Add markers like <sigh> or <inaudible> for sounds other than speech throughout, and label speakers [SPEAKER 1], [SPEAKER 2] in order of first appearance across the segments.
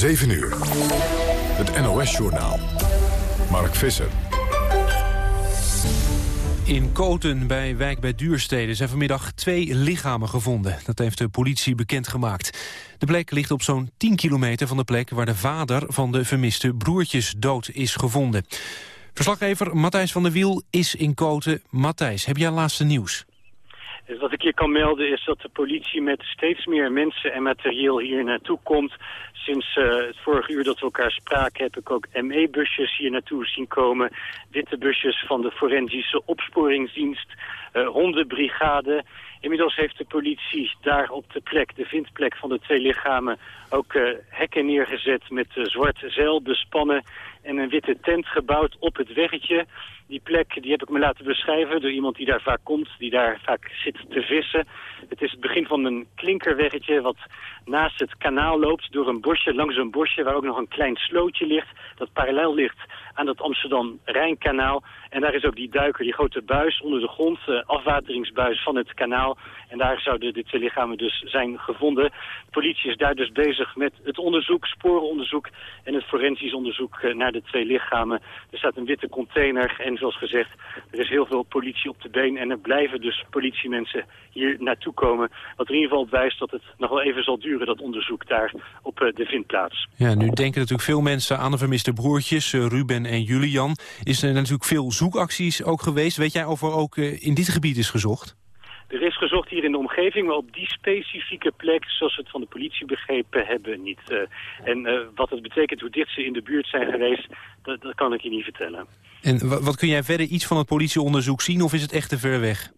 [SPEAKER 1] 7 uur. Het NOS-journaal. Mark Visser.
[SPEAKER 2] In Koten bij Wijk bij Duurstede zijn vanmiddag twee lichamen gevonden. Dat heeft de politie bekendgemaakt. De plek ligt op zo'n 10 kilometer van de plek... waar de vader van de vermiste broertjes dood is gevonden. Verslaggever Matthijs van der Wiel is in Koten. Matthijs, heb jij laatste nieuws?
[SPEAKER 3] Wat ik hier kan melden is dat de politie met steeds meer mensen en materieel hier naartoe komt. Sinds uh, het vorige uur dat we elkaar spraken heb ik ook ME-busjes hier naartoe zien komen. Witte busjes van de forensische opsporingsdienst, uh, hondenbrigade. Inmiddels heeft de politie daar op de plek, de vindplek van de twee lichamen, ook uh, hekken neergezet met zwart zeil bespannen en een witte tent gebouwd op het weggetje. Die plek die heb ik me laten beschrijven door iemand die daar vaak komt, die daar vaak zit te vissen. Het is het begin van een klinkerweggetje wat naast het kanaal loopt door een bosje, langs een bosje waar ook nog een klein slootje ligt. Dat parallel ligt aan het Amsterdam-Rijnkanaal. En daar is ook die duiker, die grote buis onder de grond, uh, afwateringsbuis van het kanaal. En daar zouden de twee lichamen dus zijn gevonden. De politie is daar dus bezig met het onderzoek, sporenonderzoek en het forensisch onderzoek uh, naar de twee lichamen. Er staat een witte container en zoals gezegd, er is heel veel politie op de been. En er blijven dus politiemensen hier naartoe komen. Wat er in ieder geval wijst dat het nog wel even zal duren, dat onderzoek daar op uh, de vindplaats.
[SPEAKER 2] Ja, nu denken natuurlijk veel mensen aan de vermiste broertjes, Ruben en Julian. Is er natuurlijk veel zoekacties ook geweest. Weet jij of er ook uh, in dit gebied is gezocht?
[SPEAKER 3] Er is gezocht hier in de omgeving, maar op die specifieke plek, zoals we het van de politie begrepen hebben, niet. Uh, en uh, wat het betekent, hoe dicht ze in de buurt zijn geweest, dat, dat kan ik je niet vertellen.
[SPEAKER 2] En wat kun jij verder iets van het politieonderzoek zien, of is het echt te ver weg?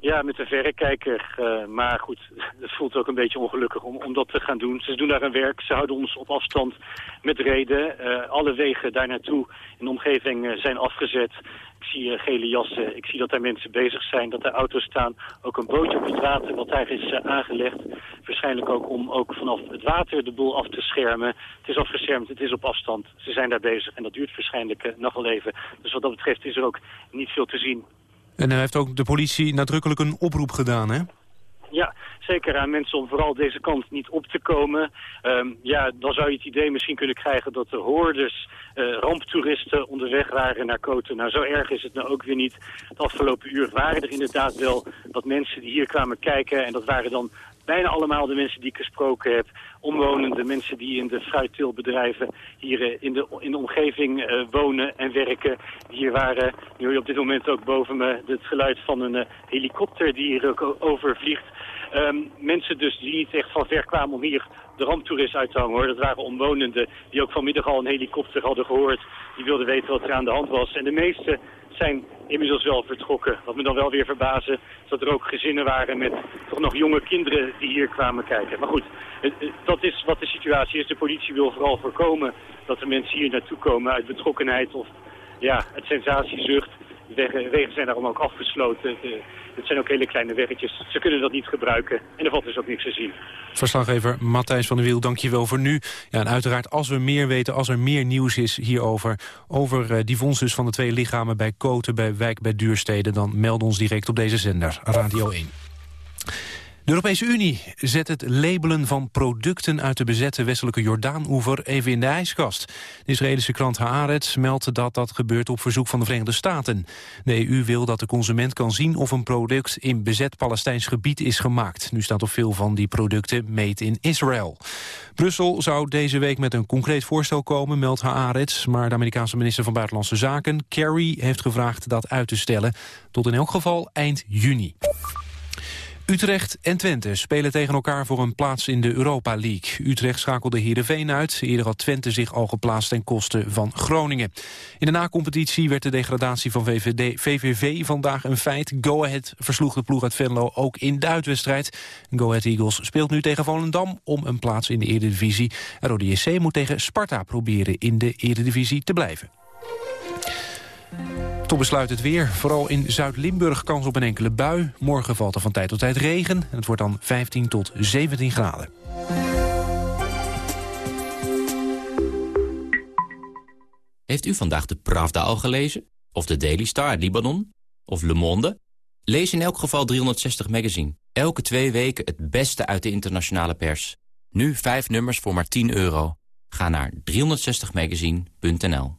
[SPEAKER 3] Ja, met een verrekijker. Uh, maar goed, <laughs> het voelt ook een beetje ongelukkig om, om dat te gaan doen. Ze doen daar een werk, ze houden ons op afstand met reden. Uh, alle wegen daar naartoe in de omgeving uh, zijn afgezet. Ik zie gele jassen, ik zie dat daar mensen bezig zijn, dat er auto's staan. Ook een bootje op het water wat daar is aangelegd. Waarschijnlijk ook om ook vanaf het water de boel af te schermen. Het is afgeschermd, het is op afstand. Ze zijn daar bezig en dat duurt waarschijnlijk nog wel even. Dus wat dat betreft is er ook niet veel te zien.
[SPEAKER 2] En heeft ook de politie nadrukkelijk een oproep gedaan, hè?
[SPEAKER 3] Ja, zeker aan mensen om vooral deze kant niet op te komen. Um, ja, dan zou je het idee misschien kunnen krijgen dat er hoordes uh, ramptoeristen onderweg waren naar Koten. Nou, zo erg is het nou ook weer niet. Het afgelopen uur waren er inderdaad wel wat mensen die hier kwamen kijken. En dat waren dan bijna allemaal de mensen die ik gesproken heb. Omwonenden, mensen die in de fruitteelbedrijven hier in de, in de omgeving uh, wonen en werken. Hier waren, nu hoor je op dit moment ook boven me het geluid van een uh, helikopter die hier ook overvliegt. Um, mensen dus die niet echt van ver kwamen om hier de ramptoerist uit te hangen hoor. Dat waren omwonenden die ook vanmiddag al een helikopter hadden gehoord. Die wilden weten wat er aan de hand was. En de meeste zijn inmiddels wel vertrokken. Wat me dan wel weer verbazen is dat er ook gezinnen waren met toch nog jonge kinderen die hier kwamen kijken. Maar goed, dat is wat de situatie is. De politie wil vooral voorkomen dat de mensen hier naartoe komen uit betrokkenheid of ja, het sensatiezucht. Wegen, wegen zijn daarom ook afgesloten. Het zijn ook hele kleine weggetjes. Ze kunnen dat niet gebruiken. En er valt dus ook niks te zien.
[SPEAKER 2] Verslaggever Matthijs van der Wiel, dank je wel voor nu. Ja, en uiteraard, als we meer weten, als er meer nieuws is hierover... over uh, die vondst van de twee lichamen bij Koten, bij Wijk, bij Duurstede... dan meld ons direct op deze zender, Radio 1. De Europese Unie zet het labelen van producten uit de bezette westelijke Jordaan-oever even in de ijskast. De Israëlische krant Haaretz meldt dat dat gebeurt op verzoek van de Verenigde Staten. De EU wil dat de consument kan zien of een product in bezet Palestijns gebied is gemaakt. Nu staat op veel van die producten made in Israel. Brussel zou deze week met een concreet voorstel komen, meldt Haaretz. Maar de Amerikaanse minister van Buitenlandse Zaken, Kerry, heeft gevraagd dat uit te stellen. Tot in elk geval eind juni. Utrecht en Twente spelen tegen elkaar voor een plaats in de Europa League. Utrecht schakelde Heerenveen uit. Eerder had Twente zich al geplaatst ten koste van Groningen. In de nacompetitie werd de degradatie van VVD, VVV vandaag een feit. Go Ahead versloeg de ploeg uit Venlo ook in de uitwedstrijd. Go Ahead Eagles speelt nu tegen Volendam om een plaats in de Eredivisie. En Rode JC moet tegen Sparta proberen in de Eredivisie te blijven. Tot besluit het weer. Vooral in Zuid-Limburg kans op een enkele bui. Morgen valt er van tijd tot tijd regen. Het wordt dan 15 tot 17 graden.
[SPEAKER 4] Heeft u vandaag de Pravda al gelezen? Of de Daily Star uit Libanon? Of Le Monde? Lees in elk geval 360 Magazine. Elke twee weken het beste uit de internationale pers. Nu vijf nummers voor maar 10 euro. Ga naar 360magazine.nl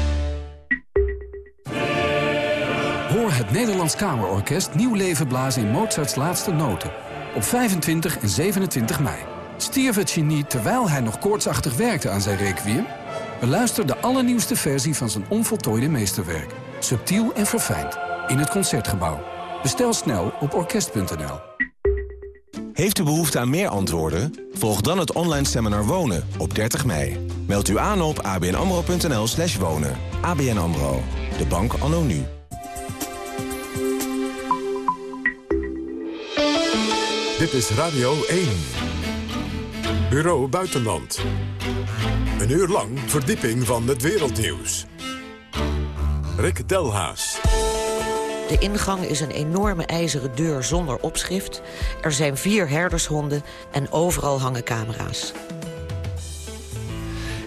[SPEAKER 5] Het Nederlands Kamerorkest nieuw leven blazen in Mozarts laatste noten. Op 25 en 27 mei. Stierf het genie terwijl hij nog koortsachtig werkte aan zijn requiem? Beluister de allernieuwste versie van zijn onvoltooide meesterwerk. Subtiel en verfijnd. In het Concertgebouw. Bestel snel op orkest.nl.
[SPEAKER 6] Heeft u behoefte aan meer antwoorden? Volg dan het online seminar Wonen op 30 mei. Meld u aan op abnamro.nl slash wonen. ABN AMRO, de bank anno nu.
[SPEAKER 1] Dit is Radio 1. Bureau Buitenland. Een uur lang verdieping van het wereldnieuws. Rick Delhaas.
[SPEAKER 7] De ingang is een enorme ijzeren deur zonder opschrift. Er zijn vier herdershonden en overal hangen camera's.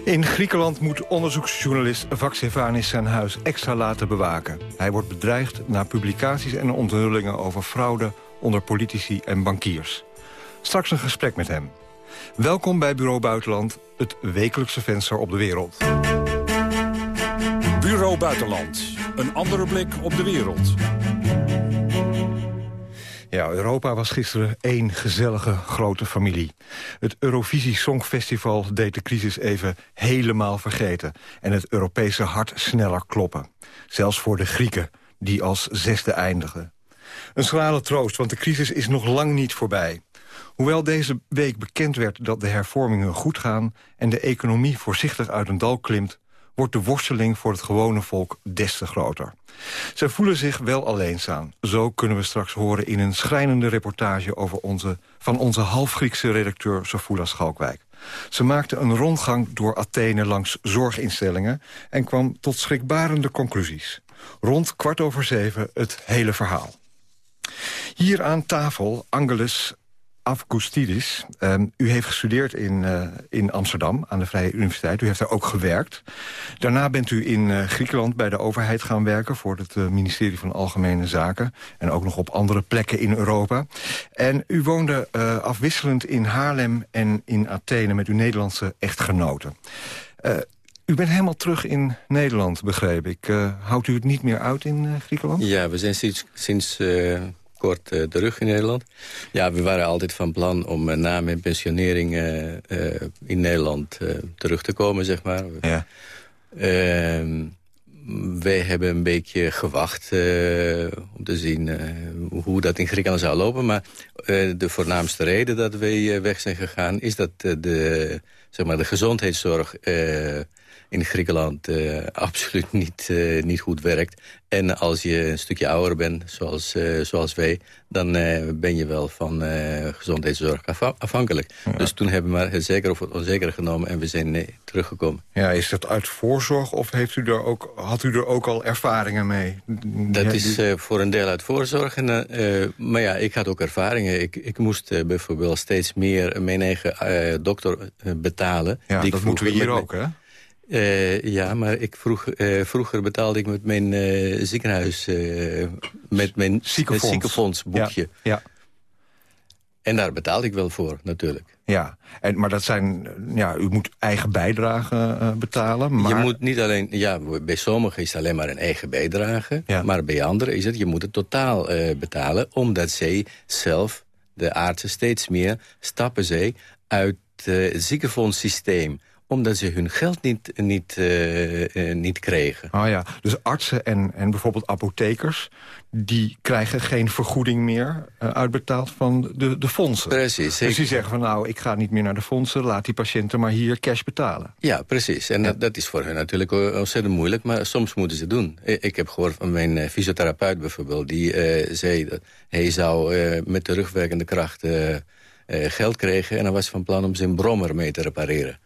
[SPEAKER 8] In Griekenland moet onderzoeksjournalist Vaxevanis zijn huis extra laten bewaken. Hij wordt bedreigd na publicaties en onthullingen over fraude onder politici en bankiers. Straks een gesprek met hem. Welkom bij Bureau Buitenland, het wekelijkse venster op de wereld.
[SPEAKER 9] Bureau Buitenland, een andere blik op de wereld.
[SPEAKER 8] Ja, Europa was gisteren één gezellige grote familie. Het Eurovisie Songfestival deed de crisis even helemaal vergeten... en het Europese hart sneller kloppen. Zelfs voor de Grieken, die als zesde eindigden. Een schrale troost, want de crisis is nog lang niet voorbij. Hoewel deze week bekend werd dat de hervormingen goed gaan... en de economie voorzichtig uit een dal klimt... wordt de worsteling voor het gewone volk des te groter. Zij voelen zich wel alleenzaam. Zo kunnen we straks horen in een schrijnende reportage... Over onze, van onze half-Griekse redacteur Sofula Schalkwijk. Ze maakte een rondgang door Athene langs zorginstellingen... en kwam tot schrikbarende conclusies. Rond kwart over zeven het hele verhaal. Hier aan tafel Angelus Avgoustidis. Um, u heeft gestudeerd in, uh, in Amsterdam aan de Vrije Universiteit. U heeft daar ook gewerkt. Daarna bent u in uh, Griekenland bij de overheid gaan werken... voor het uh, ministerie van Algemene Zaken. En ook nog op andere plekken in Europa. En u woonde afwisselend in Haarlem en in Athene... met uw Nederlandse echtgenoten. U bent helemaal terug in Nederland, begreep ik. houdt u het niet meer uit in Griekenland?
[SPEAKER 10] Ja, we zijn sinds... sinds kort uh, terug in Nederland. Ja, we waren altijd van plan om na mijn pensionering in Nederland terug te komen, zeg maar.
[SPEAKER 8] Ja.
[SPEAKER 10] Ehm, wij hebben een beetje gewacht om te zien hoe dat in Griekenland zou lopen. Maar de voornaamste reden dat wij weg zijn gegaan... is dat de, zeg maar, de gezondheidszorg in Griekenland absoluut niet, niet goed werkt. En als je een stukje ouder bent, zoals, uh, zoals wij... dan ben je wel van gezondheidszorg afhankelijk. Dus toen hebben we maar het zeker of het onzeker genomen... en we zijn teruggekomen.
[SPEAKER 8] Ja, is dat uit voorzorg of heeft u er ook, had u er ook al ervaringen mee?
[SPEAKER 10] Dat is voor een deel uit voorzorg. En, maar ja, ik had ook ervaringen. Ik, ik moest bijvoorbeeld steeds meer mijn eigen dokter betalen.
[SPEAKER 8] Ja,
[SPEAKER 10] die
[SPEAKER 8] dat moeten we hier ook, hè?
[SPEAKER 10] Uh, ja, maar ik vroeg, uh, vroeger betaalde ik met mijn uh, ziekenhuis... met mijn
[SPEAKER 8] ziekenfonds.
[SPEAKER 10] ziekenfondsboekje.
[SPEAKER 8] Ja, ja.
[SPEAKER 10] En daar betaalde ik wel voor, natuurlijk.
[SPEAKER 8] Ja, en, maar dat zijn... Ja, u moet eigen bijdrage betalen, maar...
[SPEAKER 10] Je moet niet alleen... Ja, bij sommigen is het alleen maar een eigen bijdrage.
[SPEAKER 8] Ja.
[SPEAKER 10] Maar bij anderen is het... Je moet het totaal betalen, omdat zij zelf, de artsen, steeds meer... stappen zij uit het ziekenfondssysteem omdat ze hun geld niet, niet, uh, niet kregen.
[SPEAKER 8] Oh ja, dus artsen en, en bijvoorbeeld apothekers... die krijgen geen vergoeding meer uh, uitbetaald van de, de fondsen.
[SPEAKER 10] Precies.
[SPEAKER 8] Dus die zeggen van nou, ik ga niet meer naar de fondsen... laat die patiënten maar hier cash betalen.
[SPEAKER 10] Ja, precies. En Dat, dat, is voor hen natuurlijk ontzettend moeilijk... maar soms moeten ze doen. Ik heb gehoord van mijn fysiotherapeut bijvoorbeeld... die zei dat hij zou met terugwerkende kracht... geld kregen en dan was van plan om zijn brommer mee te repareren.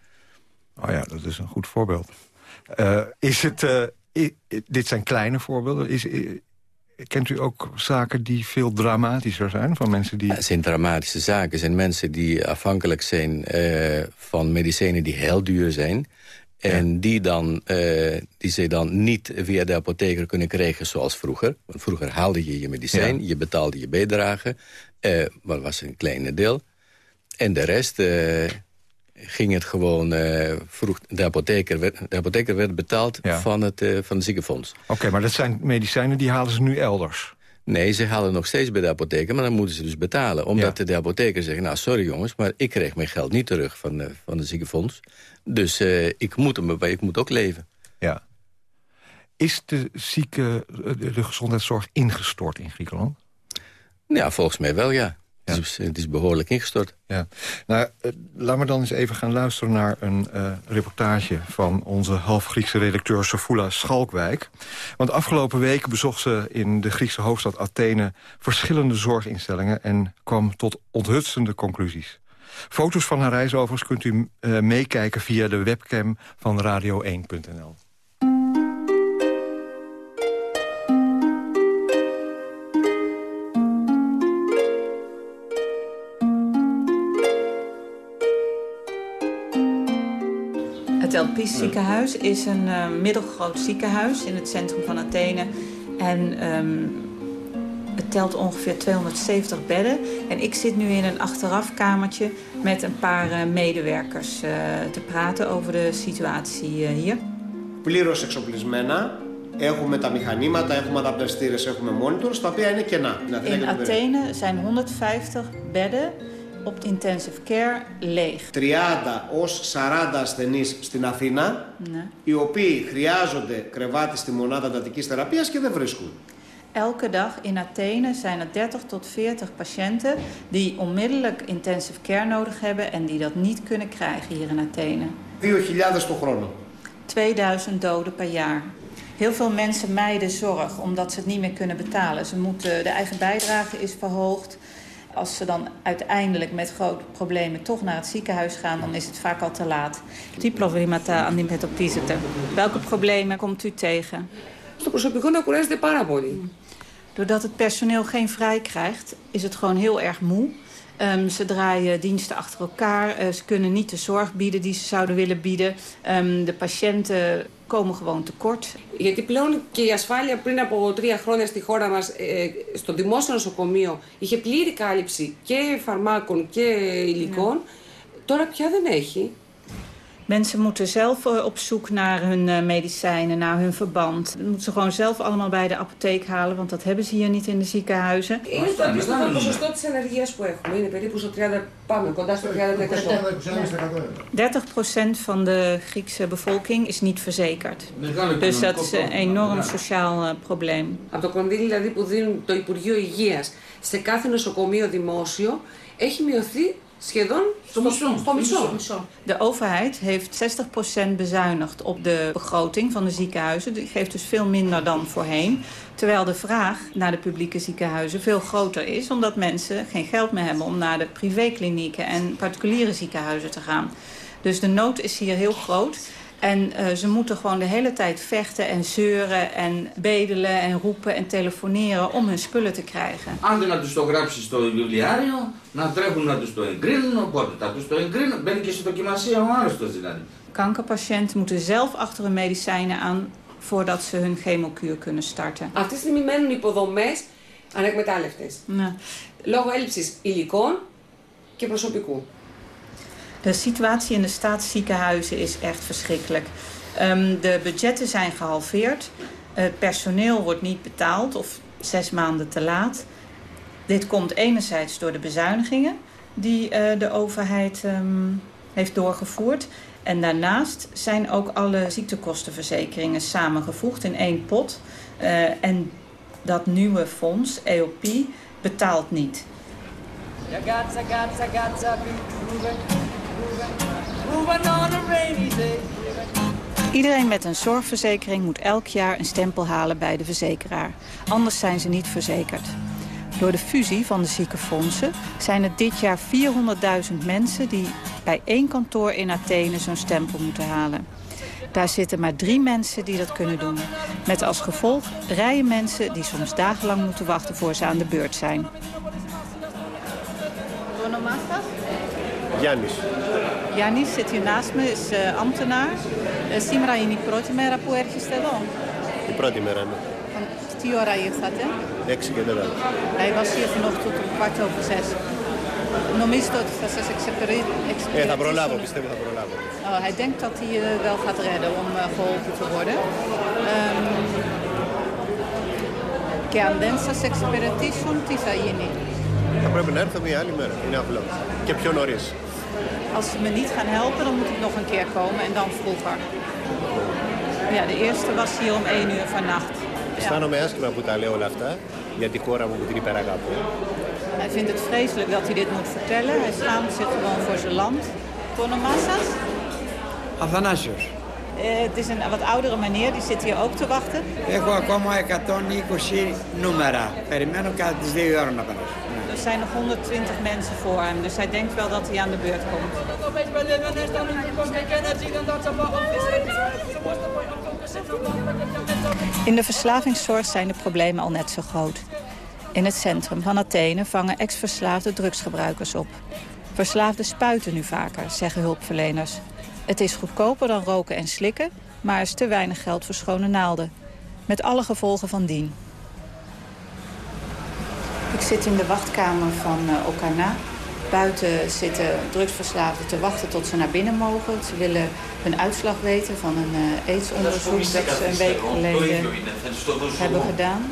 [SPEAKER 8] Oh ja, dat is een goed voorbeeld. Uh, is het, uh, dit zijn kleine voorbeelden. Is, kent u ook zaken die veel dramatischer zijn? Van mensen die...
[SPEAKER 10] Het zijn dramatische zaken. Het zijn mensen die afhankelijk zijn uh, van medicijnen die heel duur zijn. En ja. die, dan, die ze dan niet via de apotheker kunnen krijgen zoals vroeger. Want vroeger haalde je je medicijn, ja. je betaalde je bijdrage. maar dat was een kleine deel. En de rest ging het gewoon... Uh, vroeg, de, apotheker werd, de apotheker werd betaald ja. van, het, uh, van het ziekenfonds.
[SPEAKER 8] Oké, okay, maar dat zijn medicijnen die halen ze nu elders?
[SPEAKER 10] Nee, ze halen nog steeds bij de apotheker, maar dan moeten ze dus betalen. Omdat ja. de apotheker zegt, nou sorry jongens, maar ik kreeg mijn geld niet terug van, de, van het ziekenfonds. Dus uh, ik, moet hem, ik moet ook leven.
[SPEAKER 8] Ja. Is de zieke, de, de gezondheidszorg ingestort in Griekenland?
[SPEAKER 10] Ja, volgens mij wel, ja. Ja. Het is behoorlijk ingestort.
[SPEAKER 8] Ja. Nou, uh, laat me dan eens even gaan luisteren naar een uh, reportage... van onze half-Griekse redacteur Sofula Schalkwijk. Want afgelopen week bezocht ze in de Griekse hoofdstad Athene... verschillende zorginstellingen en kwam tot onthutsende conclusies. Foto's van haar reis overigens kunt u uh, meekijken via de webcam van radio1.nl.
[SPEAKER 11] Het Elpis ziekenhuis is een uh, middelgroot ziekenhuis in het centrum van Athene. En um, het telt ongeveer 270 bedden. En ik zit nu in een achterafkamertje met een paar uh, medewerkers uh, te praten over de situatie hier.
[SPEAKER 12] Πλήρως εξοπλισμένα. Έχουμε τα μηχανήματα, έχουμε adaptastires, έχουμε monitors, τα οποία είναι κενά.
[SPEAKER 11] In Athene zijn 150 bedden op het intensive care leeg.
[SPEAKER 12] 30 ως 40 ασθενείς στην Αθήνα, ναι. οι οποίοι χρειάζονται κρεβάτι στη μονάδα εντατικής θεραπείας και δεν βρίσκουν.
[SPEAKER 11] Elke dag in Athene zijn er 30 tot 40 patiënten die onmiddellijk intensive care nodig hebben en die dat niet kunnen krijgen hier in Athene.
[SPEAKER 12] 2.000 per chrono.
[SPEAKER 11] 2000 doden per jaar. Heel veel mensen mijden zorg omdat ze het niet meer kunnen betalen. Ze moeten, de eigen bijdrage is verhoogd. Als ze dan uiteindelijk met grote problemen toch naar het ziekenhuis gaan... dan is het vaak al te laat. Τι προβλήματα αντιμετωπίζετε? Welke problemen komt u tegen?
[SPEAKER 13] Στο προσωπικό να κουράζεται πάρα πολύ.
[SPEAKER 11] Doordat het personeel geen vrij krijgt, is het gewoon heel erg moe. Um, ze draaien diensten achter elkaar. Uh, ze kunnen niet de zorg bieden die ze zouden willen bieden. Um, de patiënten komen gewoon tekort.
[SPEAKER 13] Γιατί πλέον και η ασφάλεια πριν από τρία χρόνια στη χώρα μας, ε, στο δημόσιο νοσοκομείο, είχε πλήρη κάλυψη και φαρμάκων και υλικών. Ναι. Τώρα πια δεν έχει.
[SPEAKER 11] Mensen moeten zelf op zoek naar hun medicijnen, naar hun verband. Dat moeten ze gewoon zelf allemaal bij de apotheek halen, want dat hebben ze hier niet in de ziekenhuizen.
[SPEAKER 13] Είναι το αντίστοιχο ποσοστό της ενεργείας που έχουμε. Είναι περίπου στο 30, πάμε κοντά στο
[SPEAKER 11] 30%. 30% van de Griekse bevolking is niet verzekerd. Dus dat is een enorm sociaal probleem.
[SPEAKER 13] Από το κονδύλι δηλαδή που δίνουν το Υπουργείο Υγείας σε κάθε νοσοκομείο δημόσιο έχει μειωθεί schedon
[SPEAKER 11] De overheid heeft 60% bezuinigd op de begroting van de ziekenhuizen. Die geeft dus veel minder dan voorheen. Terwijl de vraag naar de publieke ziekenhuizen veel groter is... omdat mensen geen geld meer hebben om naar de privéklinieken en particuliere ziekenhuizen te gaan. Dus de nood is hier heel groot. En uh, ze moeten gewoon de hele tijd vechten en zeuren en bedelen en roepen en telefoneren om hun spullen te krijgen.
[SPEAKER 14] Άντε να τους το γράψεις στο βιβλιάριο, να τρέχουν να τους το εγκρίνουν, οπότε θα τους το εγκρίνουν, μπαίνει και στη δοκιμασία ο άρρωστος δηλαδή.
[SPEAKER 11] Kankerpatiënten moeten zelf achter hun medicijnen aan voordat ze hun chemokuur kunnen starten.
[SPEAKER 13] Αυτή τη στιγμή μένουν υποδομές ανεκμετάλλευτες.
[SPEAKER 11] Ναι.
[SPEAKER 13] Λόγω έλλειψης υλικών και προσωπικού.
[SPEAKER 11] De situatie in de staatsziekenhuizen is echt verschrikkelijk. Um, de budgetten zijn gehalveerd. Het personeel wordt niet betaald of zes maanden te laat. Dit komt enerzijds door de bezuinigingen die uh, de overheid um, heeft doorgevoerd. En daarnaast zijn ook alle ziektekostenverzekeringen samengevoegd in één pot. Uh, en dat nieuwe fonds, EOP, betaalt niet. Iedereen met een zorgverzekering moet elk jaar een stempel halen bij de verzekeraar. Anders zijn ze niet verzekerd. Door de fusie van de ziekenfondsen zijn het dit jaar 400.000 mensen... die bij één kantoor in Athene zo'n stempel moeten halen. Daar zitten maar drie mensen die dat kunnen doen. Met als gevolg rijen mensen die soms dagenlang moeten wachten voor ze aan de beurt zijn.
[SPEAKER 12] Γιάννης.
[SPEAKER 11] Γιάννης zit hier naast me, is uh, ambtenaar. Uh, σήμερα είναι η πρώτη μέρα που έρχεστε εδώ.
[SPEAKER 12] Η πρώτη μέρα, ναι.
[SPEAKER 11] Τι ώρα ήρθατε;
[SPEAKER 12] 6 και 4.
[SPEAKER 11] Hij was hier vanochtend om kwart over zes. Νομίζετε ότι θα σας εξυπηρετήσει.
[SPEAKER 12] Ε, θα προλάβω, πιστεύω θα προλάβω.
[SPEAKER 11] Oh, hij denkt dat hij uh, wel gaat redden om uh, geholpen te worden. Um, και αν δεν σας εξυπηρετήσουν, τι θα γίνει;
[SPEAKER 12] Θα πρέπει να έρθω μια άλλη μέρα. Είναι απλό. Και πιο νωρίς.
[SPEAKER 11] Als ze me niet gaan helpen, dan moet ik nog een keer komen en dan vroeger. Ja, de eerste was hier om 1 uur vannacht.
[SPEAKER 12] Αισθάνομαι άσχημα που τα λέω όλα αυτά για τη χώρα μου που την υπεραγαπώ.
[SPEAKER 11] Hij vindt het vreselijk dat hij dit moet vertellen. Hij schaamt zich gewoon voor zijn land. Tonomassas?
[SPEAKER 15] Αθανάσιος.
[SPEAKER 11] Uh, het is een wat oudere meneer, die zit hier ook te wachten.
[SPEAKER 15] Έχω ακόμα 120 νούμερα. Περιμένω κατά τις 2 ώρα να περάσω.
[SPEAKER 11] Er zijn nog 120 mensen voor hem, dus hij denkt wel dat hij aan de beurt komt. In de verslavingszorg zijn de problemen al net zo groot. In het centrum van Athene vangen ex-verslaafde drugsgebruikers op. Verslaafden spuiten nu vaker, zeggen hulpverleners. Het is goedkoper dan roken en slikken, maar er is te weinig geld voor schone naalden. Met alle gevolgen van dien. Ik zit in de wachtkamer van uh, Okana. Buiten zitten drugsverslaafden te wachten tot ze naar binnen mogen. Ze willen hun uitslag weten van een uh, aidsonderzoek dat ze een week geleden hebben gedaan.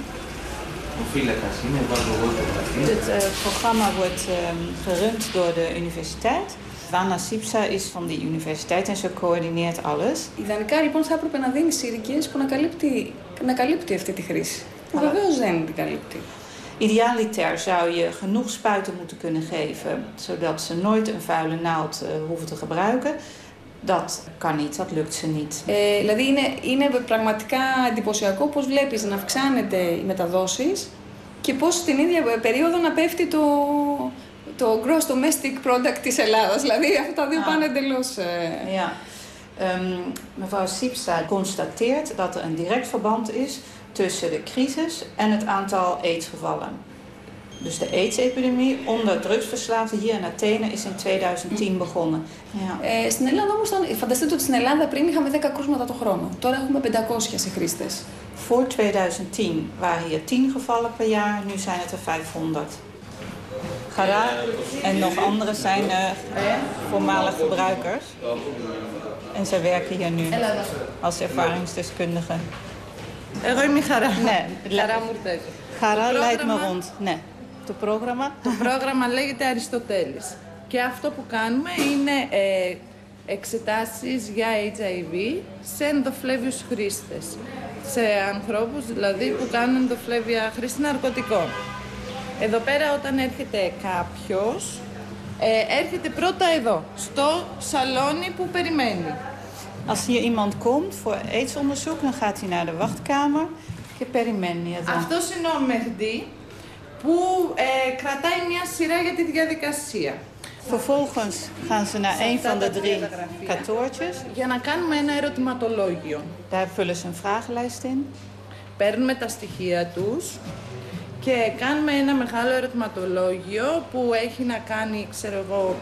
[SPEAKER 11] Het uh, programma wordt um, gerund door de universiteit. Vana Sipsa is van die universiteit en ze coördineert alles.
[SPEAKER 16] Ιδανικά λοιπόν θα έπρεπε να δίνει σύρικες που να καλύπτει, να καλύπτει αυτή τη χρήση. Που βεβαίως δεν την καλύπτει.
[SPEAKER 11] Idealiter zou je genoeg spuiten moeten kunnen geven... zodat ze nooit een vuile naald uh, hoeven te gebruiken. Dat kan niet, dat lukt ze niet.
[SPEAKER 16] Ε, δηλαδή είναι, είναι πραγματικά εντυπωσιακό πώς βλέπεις να αυξάνεται οι μεταδόσεις και πώς στην ίδια περίοδο να πέφτει το, το gross domestic product της Ελλάδας. Δηλαδή αυτά τα δύο ah. πάνε εντελώς... Uh...
[SPEAKER 11] Ja. Um, mevrouw Sipsa constateert dat er een direct verband is tussen de crisis en het aantal aidsgevallen. Dus de AIDS-epidemie onder drugsverslaafden hier in Athene is in 2010 begonnen.
[SPEAKER 16] Ja. Ε, στην Ελλάδα όμως, φανταστείτε ότι στην Ελλάδα πριν είχαμε 10 κρούσματα το χρόνο. Τώρα έχουμε 500 σε χρήστες.
[SPEAKER 11] Voor 2010 waren hier 10 gevallen per jaar, nu zijn het er 500. Gara en nog andere zijn uh, voormalig gebruikers. En zij werken hier nu als ervaringsdeskundigen. Εγώ είμαι η Χαρά. Ναι.
[SPEAKER 16] Χαρά Μουρτέζη.
[SPEAKER 11] Χαρά lijkt me rond. Ναι. Το πρόγραμμα.
[SPEAKER 16] Το πρόγραμμα λέγεται Αριστοτέλης. Και αυτό που κάνουμε είναι ε, εξετάσεις για HIV σε ενδοφλέβιους χρήστες. Σε ανθρώπους δηλαδή που κάνουν ενδοφλέβια χρήση ναρκωτικών. Εδώ πέρα όταν έρχεται κάποιος, ε, έρχεται πρώτα εδώ, στο σαλόνι που περιμένει.
[SPEAKER 11] Als hier iemand komt voor aidsonderzoek, dan gaat hij naar de wachtkamer και περιμένει εδώ.
[SPEAKER 16] Αυτός είναι ο Μεχντή που ε, κρατάει μια σειρά για τη διαδικασία.
[SPEAKER 11] Vervolgens gaan ze naar een van de drie kantoortjes.
[SPEAKER 16] Για να κάνουμε ένα ερωτηματολόγιο.
[SPEAKER 11] Daar vullen ze een vragenlijst in.
[SPEAKER 16] Παίρνουμε τα στοιχεία τους και κάνουμε ένα μεγάλο ερωτηματολόγιο που έχει να κάνει, ξέρω εγώ,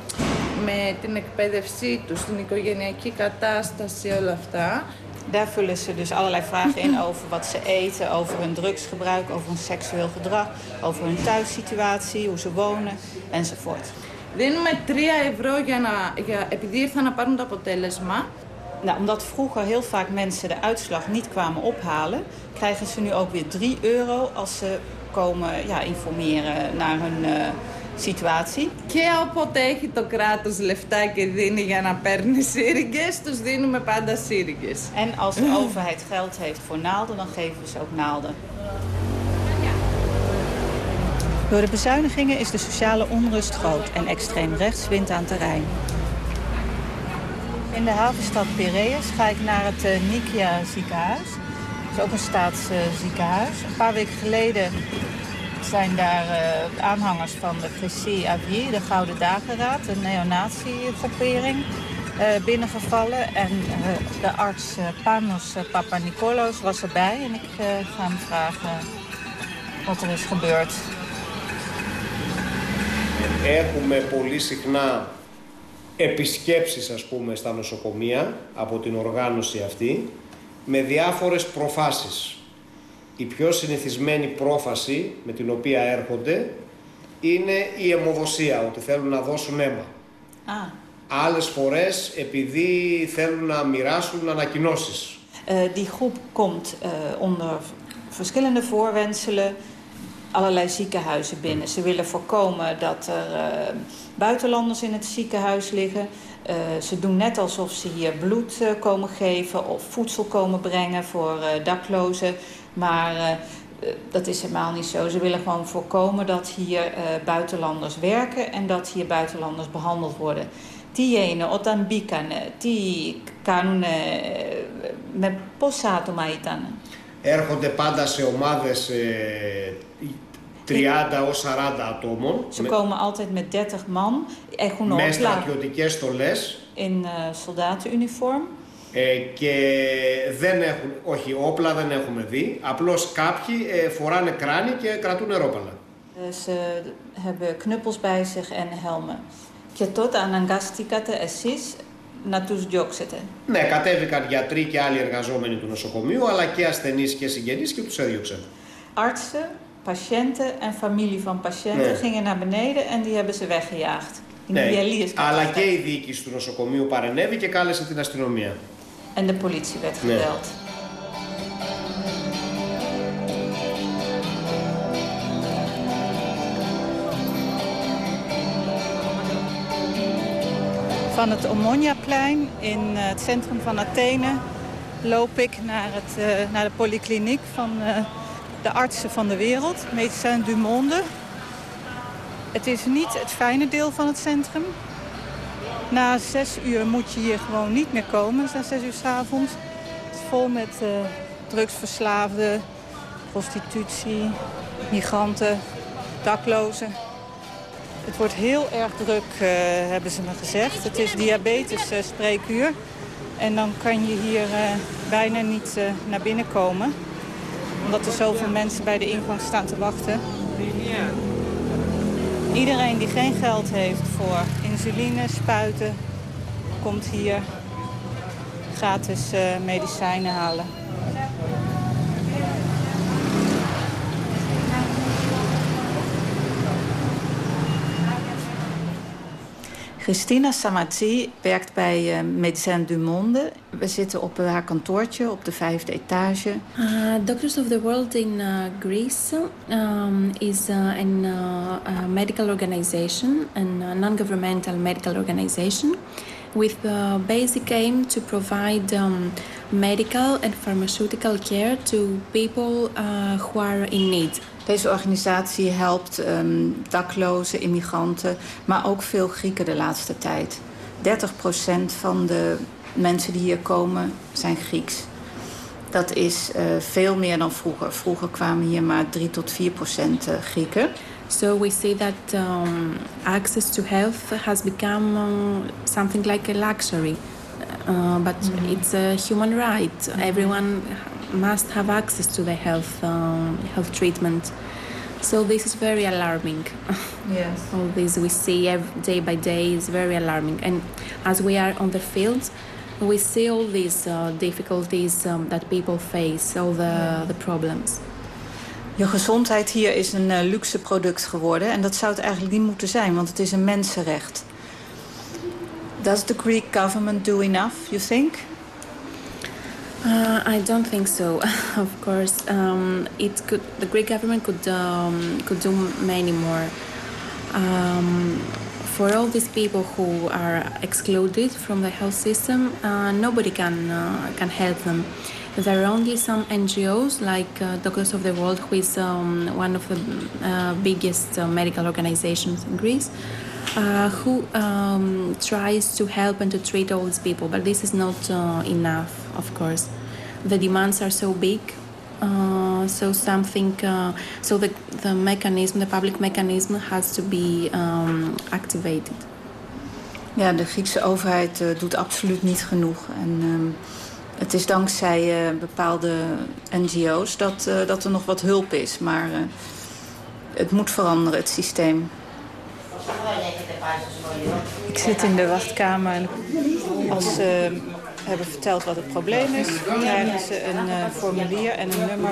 [SPEAKER 16] με την εκπαίδευσή τους, την οικογενειακή κατάσταση, όλα αυτά.
[SPEAKER 11] Daar vullen ze dus allerlei vragen in over wat ze eten, over hun drugsgebruik, over hun seksueel gedrag, over hun thuissituatie, hoe ze wonen enzovoort.
[SPEAKER 16] Δίνουμε 3 ευρώ για να, για, επειδή ήρθαν να πάρουν το αποτέλεσμα.
[SPEAKER 11] Nou, omdat vroeger heel vaak mensen de uitslag niet kwamen ophalen, krijgen ze nu ook weer 3 euro als ze komen ja, informeren naar hun uh, situatie.
[SPEAKER 16] Και όποτε έχει το κράτος λεφτά και δίνει για να παίρνει σύριγγες, τους δίνουμε πάντα σύριγγες.
[SPEAKER 11] En als de overheid geld heeft voor naalden, dan geven we ze ook naalden. Door de bezuinigingen is de sociale onrust groot en extreem rechts wint aan terrein. In de havenstad Piraeus ga ik naar het uh, Nikia ziekenhuis. Dat is ook een staatsziekenhuis. een paar weken geleden zijn daar uh, aanhangers van de Christie Avier, de Gouden Dageraad, een neonazi-groepering, uh, binnengevallen. En de arts Panos Papanikolaos was erbij en ik ga hem vragen wat er is gebeurd.
[SPEAKER 12] Έχουμε πολύ συχνά επισκέψεις ας πούμε στα νοσοκομεία από την οργάνωση αυτή με διάφορες προφάσεις. Η πιο συνηθισμένη πρόφαση με την οποία έρχονται είναι η αιμοδοσία, ότι θέλουν να δώσουν αίμα.
[SPEAKER 11] Ah.
[SPEAKER 12] Άλλες φορές επειδή θέλουν να μοιράσουν ανακοινώσεις.
[SPEAKER 11] Uh, die groep komt uh, onder verschillende voorwenselen allerlei ziekenhuizen binnen. Ze willen voorkomen dat er uh, buitenlanders in het ziekenhuis liggen. Uh, ze doen net alsof ze hier bloed uh, komen geven of voedsel komen brengen voor daklozen. Maar dat is helemaal niet zo. Ze willen gewoon voorkomen dat hier buitenlanders werken en dat hier buitenlanders behandeld worden. Τι όταν μπήκανε, τι κάνουν, με πόσα άτομα ήταν.
[SPEAKER 12] Έρχονται πάντα σε ομάδες 30 ως 40 ατόμων.
[SPEAKER 11] Ze komen altijd met 30 man. Έχουν
[SPEAKER 12] με στρατιωτικές στολές.
[SPEAKER 11] In uh, soldatenuniform.
[SPEAKER 12] Ε, και δεν έχουν, όχι όπλα δεν έχουμε δει, απλώς κάποιοι ε, φοράνε κράνη και κρατούν νερόπαλα.
[SPEAKER 11] Ze hebben knuppels bij zich en helmen. Και τότε αναγκαστήκατε εσείς να τους διώξετε.
[SPEAKER 12] Ναι, κατέβηκαν γιατροί και άλλοι εργαζόμενοι του νοσοκομείου, αλλά και ασθενείς και συγγενείς και τους έδιωξαν.
[SPEAKER 11] Artsen, patiënten en familie van patiënten
[SPEAKER 12] Nee.
[SPEAKER 11] gingen naar beneden en die hebben ze weggejaagd. In
[SPEAKER 12] Ναι,
[SPEAKER 11] de dialyse
[SPEAKER 12] αλλά και η διοίκηση του νοσοκομείου παρενέβη και κάλεσε την αστυνομία.
[SPEAKER 11] En de politie werd
[SPEAKER 12] Nee.
[SPEAKER 11] gebeld. Van het Omoniaplein in eh, het centrum van Athene loop ik naar, het, eh, naar de polykliniek van eh, de artsen van de wereld, Médecins du Monde. Het is niet het fijne deel van het centrum. Na zes uur moet je hier gewoon niet meer komen, na zes uur s'avonds. Het is vol met eh, drugsverslaafden, prostitutie, migranten, daklozen. Het wordt heel erg druk, eh, hebben ze me gezegd. Het is diabetes eh, spreekuur. En dan kan je hier bijna niet naar binnen komen. Omdat er zoveel mensen bij de ingang staan te wachten. Iedereen die geen geld heeft voor insuline, spuiten, komt hier gratis eh, medicijnen halen. Christina Samadzi werkt bij uh, du Monde. We zitten op haar kantoortje op de vijfde etage.
[SPEAKER 17] Uh, Doctors of the World in uh, Greece um, is uh, uh, medical organization, a non-governmental medical organization, with the basic aim to provide um, medical and pharmaceutical care to people who are in need.
[SPEAKER 11] Deze organisatie helpt um, daklozen, immigranten, maar ook veel Grieken de laatste tijd. 30% van de mensen die hier komen zijn Grieks. Dat is uh, veel meer dan vroeger. Vroeger kwamen hier maar 3 tot 4 procent uh, Grieken.
[SPEAKER 17] So we see that um, access to health has become um, something like a luxury, uh, but it's a human right. Everyone must have access to the health um, health treatment. So this is very alarming. <laughs>
[SPEAKER 11] Yes.
[SPEAKER 17] All this we see every, day by day is very alarming, and as we are on the field, we see all these uh, difficulties um, that people face, all the the problems.
[SPEAKER 11] Je gezondheid hier is een uh, luxe product geworden. En dat zou het eigenlijk niet moeten zijn, want het is een mensenrecht. Does the Greek government do enough, you think?
[SPEAKER 17] Uh, I don't think so. <laughs> of course, um, it could. The Greek government could um, could do many more. Um, for all these people who are excluded from the health system, uh, nobody can uh, can help them. There are only some NGOs like uh, Doctors of the World, who is um, one of the uh, biggest uh, medical organizations in Greece, uh, who um, tries to help and to treat all these people. But this is not enough, of course. The demands are so big uh, so something, uh, so the, the mechanism, the public mechanism has to be um, activated.
[SPEAKER 11] Ja, de Griekse overheid uh, doet absoluut niet genoeg. En um, het is dankzij uh, bepaalde NGO's dat, uh, dat er nog wat hulp is. Maar het moet veranderen, het systeem. Ik zit in de wachtkamer als hebben verteld wat het probleem is. Dan krijgen ze een uh, formulier en een nummer.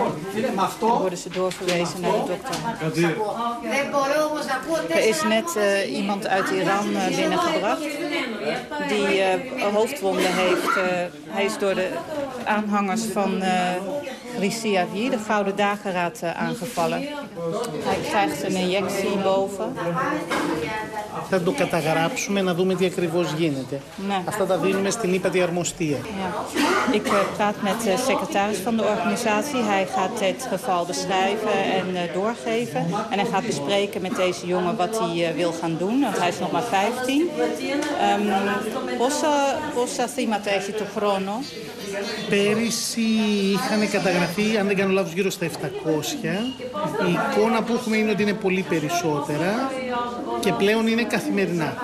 [SPEAKER 11] Dan worden ze doorverwezen naar de dokter. Er is net uh, iemand uit Iran uh, binnengebracht. Die hoofdwonden heeft. hij is door de aanhangers van Risiavi, de Gouden Dageraad, aangevallen. Hij krijgt een injectie boven.
[SPEAKER 18] Θα το καταγράψουμε να δούμε τι ακριβώς γίνεται.
[SPEAKER 11] Nee.
[SPEAKER 18] Αυτά τα δίνουμε στην ύπατη αρμοστία.
[SPEAKER 11] Ja. Ik uh, praat met de secretaris van de organisatie. Hij gaat het geval beschrijven en uh, doorgeven. En hij gaat bespreken met deze jongen wat hij uh, wil gaan doen. Want hij is nog maar 15. Um, πόσα, πόσα θύματα έχει το χρόνο.
[SPEAKER 18] Πέρυσι είχαν καταγραφεί, αν δεν κάνω λάθος, γύρω στα 700. Η εικόνα που έχουμε είναι ότι είναι πολύ περισσότερα και πλέον είναι καθημερινά.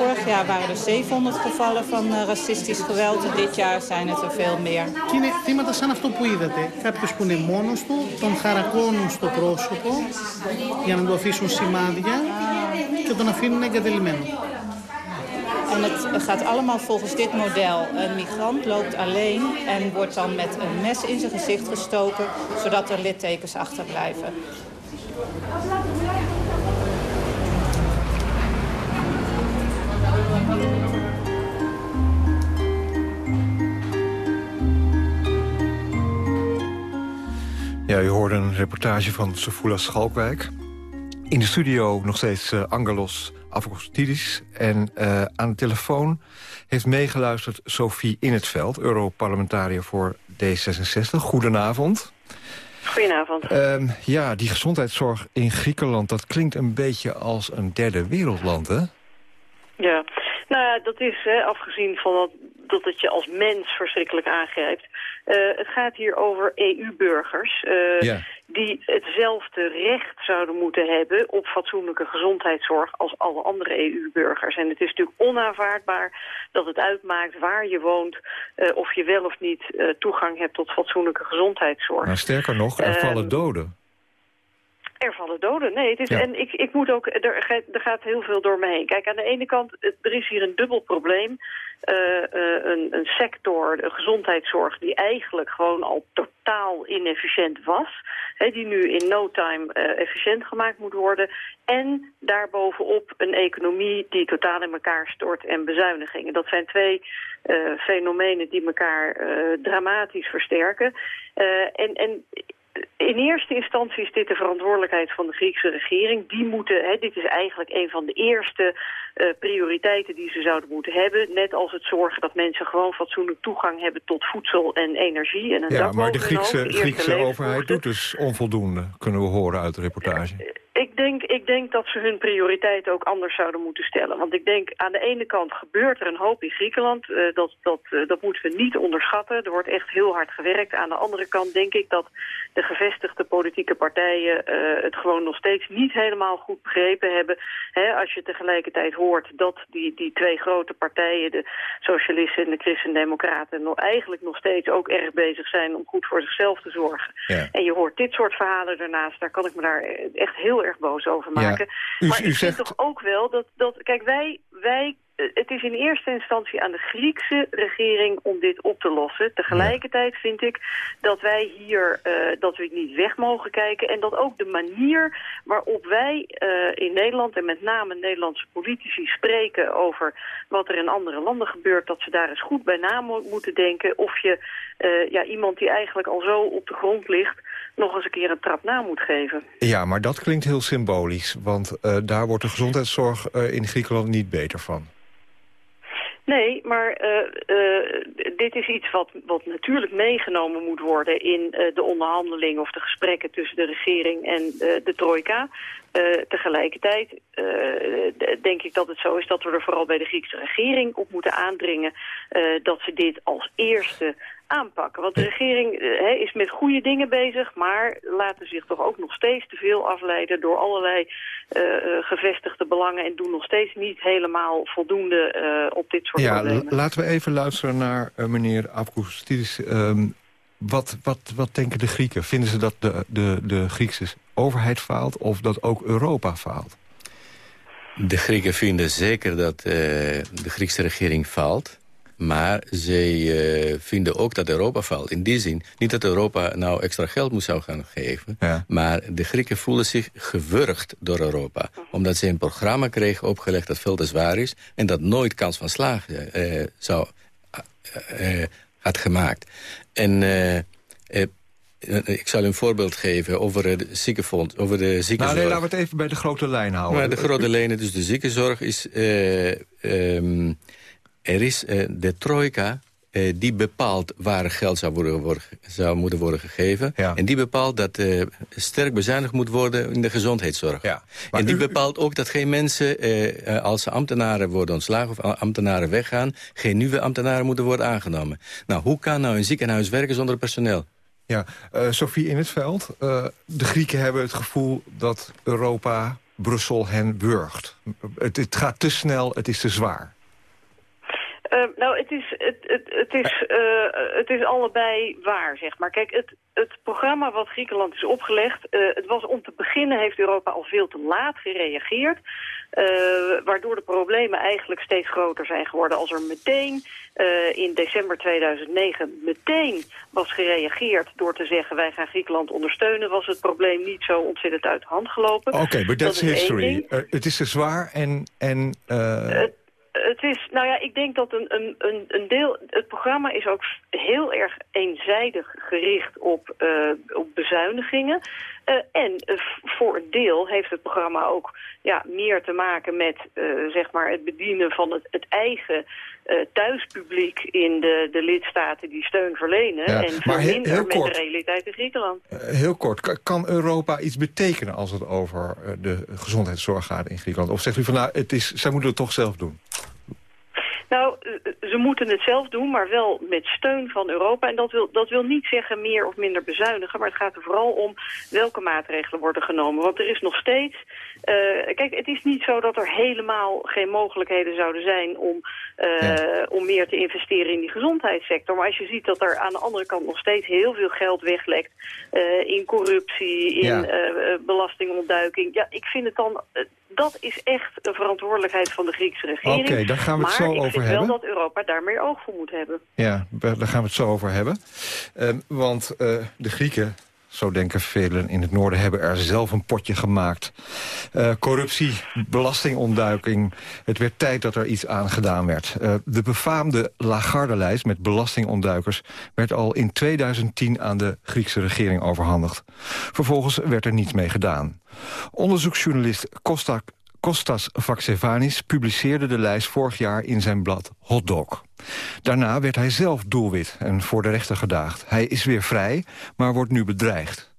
[SPEAKER 11] Vorig jaar waren er 700 gevallen van uh, racistisch geweld. Dit jaar zijn het er veel meer.
[SPEAKER 18] Και είναι θύματα σαν αυτό που είδατε. Κάποιο που είναι μόνο του, τον χαρακώνουν στο πρόσωπο για να του αφήσουν σημάδια και τον αφήνουν εγκατελειμμένο.
[SPEAKER 11] En het gaat allemaal volgens dit model. Een migrant loopt alleen en wordt dan met een mes in zijn gezicht gestoken... zodat er littekens achterblijven.
[SPEAKER 8] Ja, u hoorde een reportage van Sofula Schalkwijk. In de studio nog steeds uh, Angelos Avgostidis. En uh, aan de telefoon heeft meegeluisterd Sophie In het Veld... Europarlementariër voor D66. Goedenavond.
[SPEAKER 19] Goedenavond.
[SPEAKER 8] Uh, ja, die gezondheidszorg in Griekenland... dat klinkt een beetje als een derde wereldland, hè?
[SPEAKER 19] Ja, nou ja, dat is, hè, afgezien van dat, dat het je als mens verschrikkelijk aangrijpt... Uh, het gaat hier over EU-burgers ja. die hetzelfde recht zouden moeten hebben op fatsoenlijke gezondheidszorg als alle andere EU-burgers. En het is natuurlijk onaanvaardbaar dat het uitmaakt waar je woont uh, of je wel of niet toegang hebt tot fatsoenlijke gezondheidszorg.
[SPEAKER 8] Nou, sterker nog, er vallen doden.
[SPEAKER 19] Er vallen doden, nee. Het is, ja. En ik, ik moet ook, er, er gaat heel veel door me heen. Kijk, aan de ene kant, er is hier een dubbel probleem. Uh, uh, een, een sector, de gezondheidszorg, die eigenlijk gewoon al totaal inefficiënt was. Hè, die nu in no time uh, efficiënt gemaakt moet worden. En daarbovenop een economie die totaal in elkaar stort en bezuinigingen. Dat zijn twee fenomenen die elkaar dramatisch versterken. en, en in eerste instantie is dit de verantwoordelijkheid van de Griekse regering. Die moeten, hè, dit is eigenlijk een van de eerste uh, prioriteiten die ze zouden moeten hebben. Net als het zorgen dat mensen gewoon fatsoenlijk toegang hebben tot voedsel en energie. En een
[SPEAKER 8] ja, maar de Griekse, de Griekse overheid doet dus onvoldoende, kunnen we horen uit de reportage.
[SPEAKER 19] Ik denk, ik denk dat ze hun prioriteiten ook anders zouden moeten stellen. Want ik denk, aan de ene kant gebeurt er een hoop in Griekenland. Uh, dat, dat, uh, dat moeten we niet onderschatten. Er wordt echt heel hard gewerkt. Aan de andere kant denk ik dat de gevestigde politieke partijen uh, het gewoon nog steeds niet helemaal goed begrepen hebben. Hè, als je tegelijkertijd hoort dat die, die twee grote partijen, de socialisten en de christendemocraten, nog, eigenlijk nog steeds ook erg bezig zijn om goed voor zichzelf te zorgen. Ja. En je hoort dit soort verhalen daarnaast, daar kan ik me daar echt heel erg boos over maken.
[SPEAKER 8] Ja. U,
[SPEAKER 19] maar
[SPEAKER 8] u
[SPEAKER 19] ik
[SPEAKER 8] zegt...
[SPEAKER 19] vind toch ook wel dat, dat kijk, wij, wij het is in eerste instantie aan de Griekse regering om dit op te lossen. Tegelijkertijd vind ik dat wij hier uh, dat we niet weg mogen kijken. En dat ook de manier waarop wij uh, in Nederland en met name Nederlandse politici spreken over wat er in andere landen gebeurt. Dat ze daar eens goed bij na mo moeten denken of je uh, ja, iemand die eigenlijk al zo op de grond ligt nog eens een keer een trap na moet geven.
[SPEAKER 8] Ja, maar dat klinkt heel symbolisch, want uh, daar wordt de gezondheidszorg uh, in Griekenland niet beter van.
[SPEAKER 19] Nee, maar uh, uh, dit is iets wat, wat natuurlijk meegenomen moet worden in uh, de onderhandelingen of de gesprekken tussen de regering en de trojka. Tegelijkertijd denk ik dat het zo is dat we er vooral bij de Griekse regering op moeten aandringen dat ze dit als eerste aanpakken. Want de regering uh, is met goede dingen bezig, maar laten zich toch ook nog steeds te veel afleiden door allerlei uh, gevestigde belangen en doen nog steeds niet helemaal voldoende uh, op dit soort
[SPEAKER 8] ja,
[SPEAKER 19] problemen.
[SPEAKER 8] Ja, laten we even luisteren naar meneer Avkoustidis. Um, wat, wat, wat denken de Grieken? Vinden ze dat de, de, de Griekse overheid faalt of dat ook Europa faalt?
[SPEAKER 10] De Grieken vinden zeker dat de Griekse regering faalt. Maar zij uh, vinden ook dat Europa valt. In die zin, niet dat Europa nou extra geld moet zou gaan geven... Ja. maar de Grieken voelen zich gewurgd door Europa. Omdat ze een programma kregen opgelegd dat veel te zwaar is... en dat nooit kans van slagen uh, zou, had gemaakt. En ik zal een voorbeeld geven over de ziekenfonds, over de ziekenzorg.
[SPEAKER 8] Nou, nee, laten we het even bij de grote lijn houden.
[SPEAKER 10] Maar de grote lijnen, dus de ziekenzorg is... Um, er is de trojka uh, die bepaalt waar geld zou, worden, zou moeten worden gegeven. Ja. En die bepaalt dat uh, sterk bezuinigd moet worden in de gezondheidszorg. Ja. En die u... bepaalt ook dat geen mensen, als ambtenaren worden ontslagen... of ambtenaren weggaan, geen nieuwe ambtenaren moeten worden aangenomen. Nou, hoe kan nou een ziekenhuis werken zonder personeel?
[SPEAKER 8] Ja, Sophie in het veld. de Grieken hebben het gevoel dat Europa Brussel hen wurgt. Het, het gaat te snel, het is te zwaar.
[SPEAKER 19] Uh, nou, het is, het, het, is, uh, het is allebei waar, zeg maar. Kijk, het, het programma wat Griekenland is opgelegd... Uh, het was om te beginnen heeft Europa al veel te laat gereageerd... waardoor de problemen eigenlijk steeds groter zijn geworden. Als er meteen in december 2009 meteen was gereageerd... door te zeggen wij gaan Griekenland ondersteunen... was het probleem niet zo ontzettend uit de hand gelopen.
[SPEAKER 8] Oké, okay, but that's history. het is te zwaar en... en
[SPEAKER 19] het is, nou ja, ik denk dat een, een, een, deel, het programma is ook heel erg eenzijdig gericht op, uh, op bezuinigingen. Uh, en uh, voor een deel heeft het programma ook ja, meer te maken met zeg maar het bedienen van het, het eigen thuispubliek in de, de lidstaten die steun verlenen. Ja, en minder met kort, de realiteit in Griekenland.
[SPEAKER 8] heel kort, kan Europa iets betekenen als het over de gezondheidszorg gaat in Griekenland? Of zegt u van nou, het is, zij moeten het toch zelf doen?
[SPEAKER 19] Nou, ze moeten het zelf doen, maar wel met steun van Europa. En dat wil, dat wil niet zeggen meer of minder bezuinigen. Maar het gaat er vooral om welke maatregelen worden genomen. Want er is nog steeds... Uh, kijk, het is niet zo dat er helemaal geen mogelijkheden zouden zijn... om, uh, ja. om meer te investeren in die gezondheidssector. Maar als je ziet dat er aan de andere kant nog steeds heel veel geld weglekt... Uh, in corruptie, in ja. belastingontduiking... Ja, ik vind het dan dat is echt een verantwoordelijkheid van de Griekse regering.
[SPEAKER 8] Oké, okay, daar gaan we het
[SPEAKER 19] maar
[SPEAKER 8] zo over hebben.
[SPEAKER 19] Maar ik vind wel dat Europa daar meer oog voor moet hebben.
[SPEAKER 8] Ja, daar gaan we het zo over hebben. Want de Grieken, zo denken velen in het noorden... hebben er zelf een potje gemaakt. Uh, corruptie, belastingontduiking. Het werd tijd dat er iets aan gedaan werd. Uh, de befaamde Lagarde-lijst met belastingontduikers... werd al in 2010 aan de Griekse regering overhandigd. Vervolgens werd er niets mee gedaan. Onderzoeksjournalist Kostak Kostas Vaxevanis publiceerde de lijst vorig jaar in zijn blad Hotdog. Daarna werd hij zelf doelwit en voor de rechter gedaagd. Hij is weer vrij, maar wordt nu bedreigd.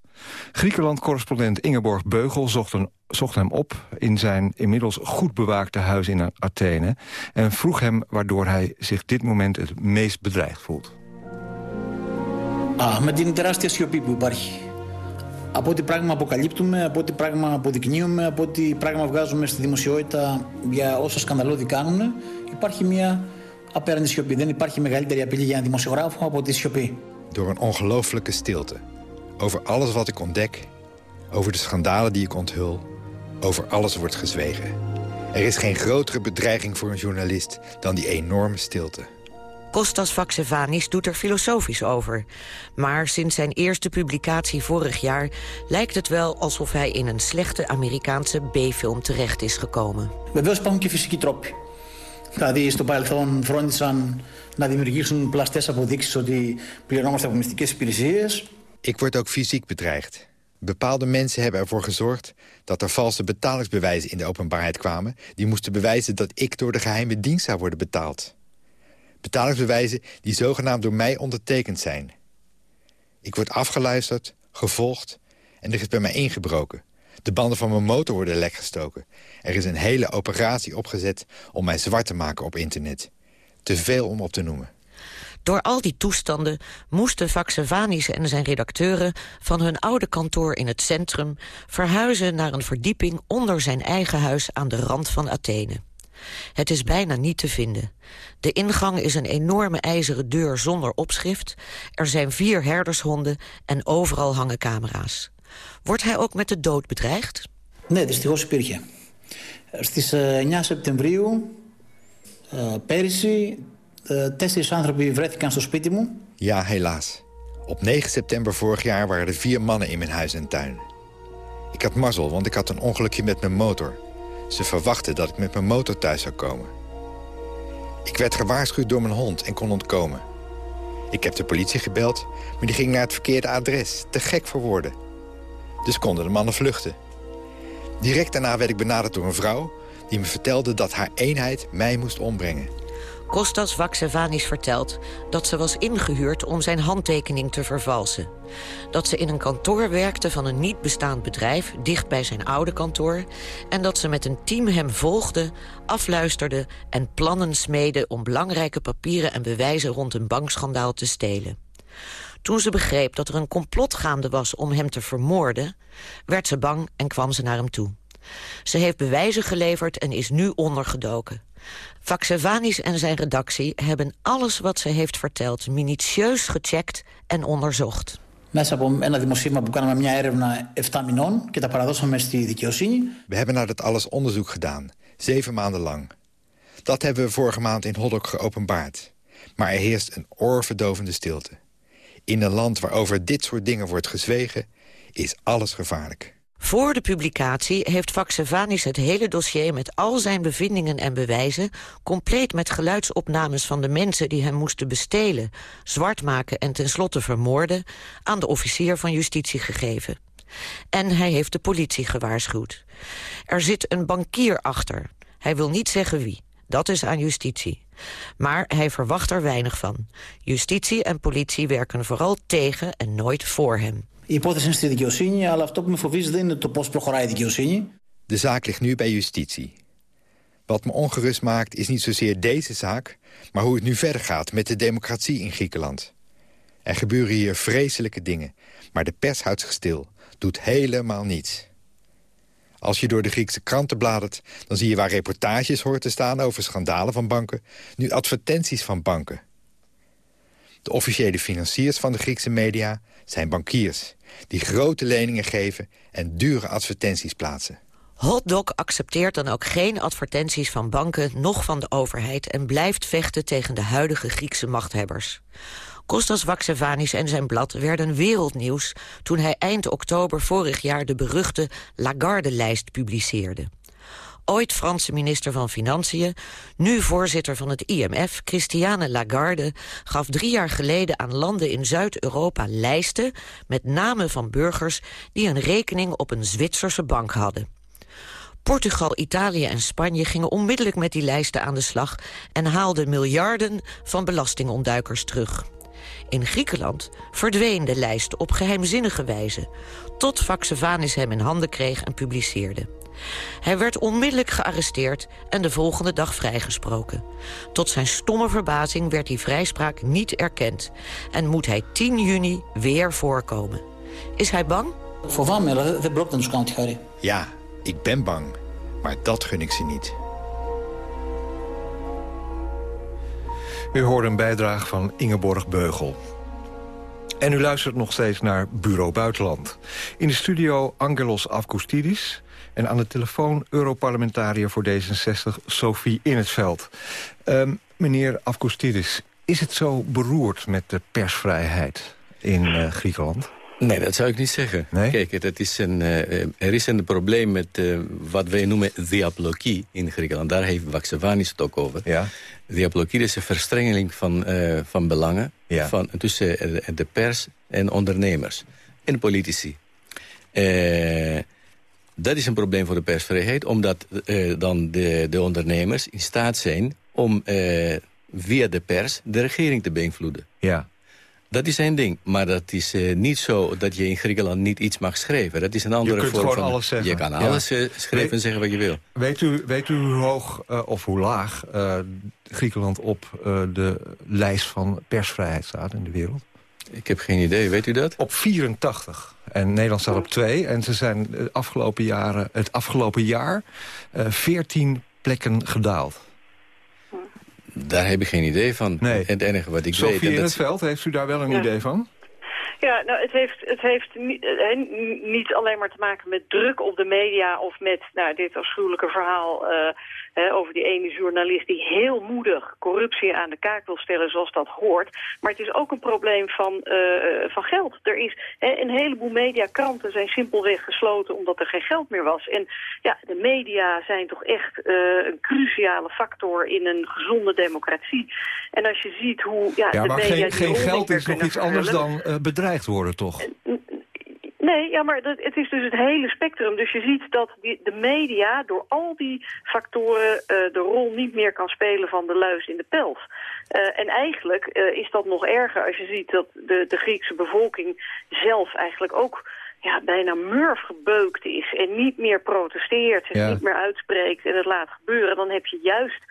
[SPEAKER 8] Griekenland-correspondent Ingeborg Beugel zocht, een, zocht, hem op... in zijn inmiddels goed bewaakte huis in Athene... en vroeg hem waardoor hij zich dit moment het meest bedreigd voelt.
[SPEAKER 20] Ah, met die τεράστια σιωπή που από ό,τι πράγμα αποκαλύπτουμε, από ό,τι πράγμα αποδεικνύουμε, από ό,τι πράγμα βγάζουμε στη δημοσιότητα για όσα σκανδαλώδη κάνουν, υπάρχει μια απέραντη σιωπή. Δεν υπάρχει μεγαλύτερη απειλή για een δημοσιογράφο από τη σιωπή.
[SPEAKER 21] Door een ongelooflijke stilte. Over alles wat ik ontdek, over de schandalen die ik onthul, over alles wordt gezwegen. Er is geen grotere bedreiging voor een journalist dan die enorme stilte.
[SPEAKER 7] Kostas Vaxevanis doet er filosofisch over. Maar sinds zijn eerste publicatie vorig jaar... lijkt het wel alsof hij in een slechte Amerikaanse B-film terecht is gekomen.
[SPEAKER 20] Βεβαίως υπάρχουν και φυσικοί τρόποι. Δηλαδή στο παρελθόν φρόντισαν να δημιουργήσουν πλαστές αποδείξεις ότι πληρωνόμαστε από μυστικές υπηρεσίες.
[SPEAKER 21] Ik word ook fysiek bedreigd. Bepaalde mensen hebben ervoor gezorgd dat er valse betalingsbewijzen in de openbaarheid kwamen... die moesten bewijzen dat ik door de geheime dienst zou worden betaald. Betalingsbewijzen die zogenaamd door mij ondertekend zijn. Ik word afgeluisterd, gevolgd en er is bij mij ingebroken. De banden van mijn motor worden lekgestoken. Er is een hele operatie opgezet om mij zwart te maken op internet. Te veel om op te noemen.
[SPEAKER 7] Door al die toestanden moesten Vaxevanis en zijn redacteuren... van hun oude kantoor in het centrum verhuizen naar een verdieping... onder zijn eigen huis aan de rand van Athene. Het is bijna niet te vinden. De ingang is een enorme ijzeren deur zonder opschrift. Er zijn vier herdershonden en overal hangen camera's. Wordt hij ook met de dood bedreigd?
[SPEAKER 20] Nee, δυστυχώς υπήρχε. Στις 9 Σεπτεμβρίου πέρυσι τέσσερις άνθρωποι βρέθηκαν στο σπίτι μου.
[SPEAKER 21] Ja, helaas. Op 9 september vorig jaar waren er vier mannen in mijn huis en tuin. Ik had mazzel, want ik had een ongelukje met mijn motor. Ze verwachten dat ik met mijn motor thuis zou komen. Ik werd gewaarschuwd door mijn hond en kon ontkomen. Ik heb de politie gebeld, maar die ging naar het verkeerde adres. Te gek voor woorden. Dus konden de mannen vluchten. Direct daarna werd ik benaderd door een vrouw... die me vertelde dat haar eenheid mij moest ombrengen.
[SPEAKER 7] Kostas Vaxevanis vertelt dat ze was ingehuurd om zijn handtekening te vervalsen. Dat ze in een kantoor werkte van een niet bestaand bedrijf... dicht bij zijn oude kantoor... en dat ze met een team hem volgde, afluisterde... en plannen smeden om belangrijke papieren en bewijzen... rond een bankschandaal te stelen. Toen ze begreep dat er een complot gaande was om hem te vermoorden... werd ze bang en kwam ze naar hem toe. Ze heeft bewijzen geleverd en is nu ondergedoken. Vaxevanis en zijn redactie hebben alles wat ze heeft verteld... minutieus gecheckt en onderzocht.
[SPEAKER 20] Μέσα από ένα δημοσίευμα που κάναμε μια έρευνα 7 μηνών και τα παραδώσαμε στη δικαιοσύνη.
[SPEAKER 21] We hebben naar dat alles onderzoek gedaan, zeven maanden lang. Dat hebben we vorige maand in Hoddok geopenbaard. Maar er heerst een oorverdovende stilte. In een land waar over dit soort dingen wordt gezwegen, is alles gevaarlijk.
[SPEAKER 7] Voor de publicatie heeft Vaxevanis het hele dossier met al zijn bevindingen en bewijzen, compleet met geluidsopnames van de mensen die hem moesten bestelen, zwart maken en tenslotte vermoorden, aan de officier van justitie gegeven. En hij heeft de politie gewaarschuwd. Er zit een bankier achter. Hij wil niet zeggen wie. Dat is aan justitie. Maar hij verwacht er weinig van. Justitie en politie werken vooral tegen en nooit voor hem.
[SPEAKER 20] Η υπόθεση είναι στη δικαιοσύνη, αλλά αυτό που με φοβίζει δεν είναι το πώς προχωράει η δικαιοσύνη.
[SPEAKER 21] De zaak ligt nu bij justitie. Wat me ongerust maakt is niet zozeer deze zaak... maar hoe het nu verder gaat met de democratie in Griekenland. Er gebeuren hier vreselijke dingen, maar de pers houdt zich stil. Doet helemaal niets. Als je door de Griekse kranten bladert... dan zie je waar reportages hoort te staan over schandalen van banken... nu advertenties van banken. De officiële financiers van de Griekse media zijn bankiers... die grote leningen geven en dure advertenties plaatsen.
[SPEAKER 7] Hotdog accepteert dan ook geen advertenties van banken, noch van de overheid... en blijft vechten tegen de huidige Griekse machthebbers. Kostas Vaxevanis en zijn blad werden wereldnieuws... toen hij eind oktober vorig jaar de beruchte Lagarde-lijst publiceerde. Ooit Franse minister van Financiën, nu voorzitter van het IMF... Christiane Lagarde gaf drie jaar geleden aan landen in Zuid-Europa lijsten... met namen van burgers die een rekening op een Zwitserse bank hadden. Portugal, Italië en Spanje gingen onmiddellijk met die lijsten aan de slag... en haalden miljarden van belastingontduikers terug. In Griekenland verdween de lijst op geheimzinnige wijze... tot Vaxevanis hem in handen kreeg en publiceerde. Hij werd onmiddellijk gearresteerd en de volgende dag vrijgesproken. Tot zijn stomme verbazing werd die vrijspraak niet erkend... en moet hij 10 juni weer voorkomen. Is hij bang?
[SPEAKER 21] Ja, ik ben bang, maar dat gun ik ze niet.
[SPEAKER 8] U hoort een bijdrage van Ingeborg Beugel. En u luistert nog steeds naar Bureau Buitenland. In de studio Angelos Avkoustidis... en aan de telefoon Europarlementariër voor D66 Sophie In het Veld. Um, meneer Avkoustidis, is het zo beroerd met de persvrijheid in uh, Griekenland?
[SPEAKER 10] Nee, dat zou ik niet zeggen.
[SPEAKER 8] Nee?
[SPEAKER 10] Kijk, dat is een, uh, er is een probleem met uh, wat wij noemen diaplogie in Griekenland. Daar heeft Vaxevanis het ook over.
[SPEAKER 8] Ja.
[SPEAKER 10] Diaplogie is een verstrengeling van, uh, van belangen
[SPEAKER 8] ja.
[SPEAKER 10] van, tussen de pers en ondernemers en politici. Dat is een probleem voor de persvrijheid, omdat uh, dan de, de ondernemers in staat zijn om uh, via de pers de regering te beïnvloeden.
[SPEAKER 8] Ja.
[SPEAKER 10] Dat is één ding, maar dat is uh, niet zo dat je in Griekenland niet iets mag schrijven. Dat is een andere
[SPEAKER 8] je kunt
[SPEAKER 10] vorm
[SPEAKER 8] gewoon
[SPEAKER 10] van...
[SPEAKER 8] alles zeggen.
[SPEAKER 10] Je kan alles schrijven en zeggen wat je wil.
[SPEAKER 8] Weet u, weet u hoe hoog of hoe laag Griekenland op de lijst van persvrijheid staat in de wereld?
[SPEAKER 10] Ik heb geen idee, weet u dat?
[SPEAKER 8] Op 84. En Nederland staat op 2. En ze zijn de afgelopen jaren, het afgelopen jaar 14 plekken gedaald.
[SPEAKER 10] Daar heb ik geen idee van.
[SPEAKER 8] Nee.
[SPEAKER 10] Het enige wat ik
[SPEAKER 8] Sophie
[SPEAKER 10] weet...
[SPEAKER 8] in het veld, heeft u daar wel een ja. idee van?
[SPEAKER 19] Ja, nou, het heeft, het heeft niet, niet alleen maar te maken met druk op de media... of met nou, dit afschuwelijke verhaal uh, hè, over die ene journalist... die heel moedig corruptie aan de kaak wil stellen zoals dat hoort. Maar het is ook een probleem van, uh, van geld. Er is hè, een heleboel mediakranten zijn simpelweg gesloten... omdat er geen geld meer was. En ja, de media zijn toch echt uh, een cruciale factor in een gezonde democratie. En als je ziet hoe... Ja,
[SPEAKER 8] ja
[SPEAKER 19] de
[SPEAKER 8] maar
[SPEAKER 19] media
[SPEAKER 8] geen, geen geld is nog iets anders dan uh, bedreigd worden, toch?
[SPEAKER 19] Nee, ja, maar dat, het is dus het hele spectrum. Dus je ziet dat die, de media door al die factoren uh, de rol niet meer kan spelen van de luis in de pels. Uh, en eigenlijk uh, is dat nog erger als je ziet dat de, de Griekse bevolking zelf eigenlijk ook ja, bijna murf gebeukt is en niet meer protesteert en
[SPEAKER 8] Ja.
[SPEAKER 19] niet meer uitspreekt en het laat gebeuren. Dan heb je juist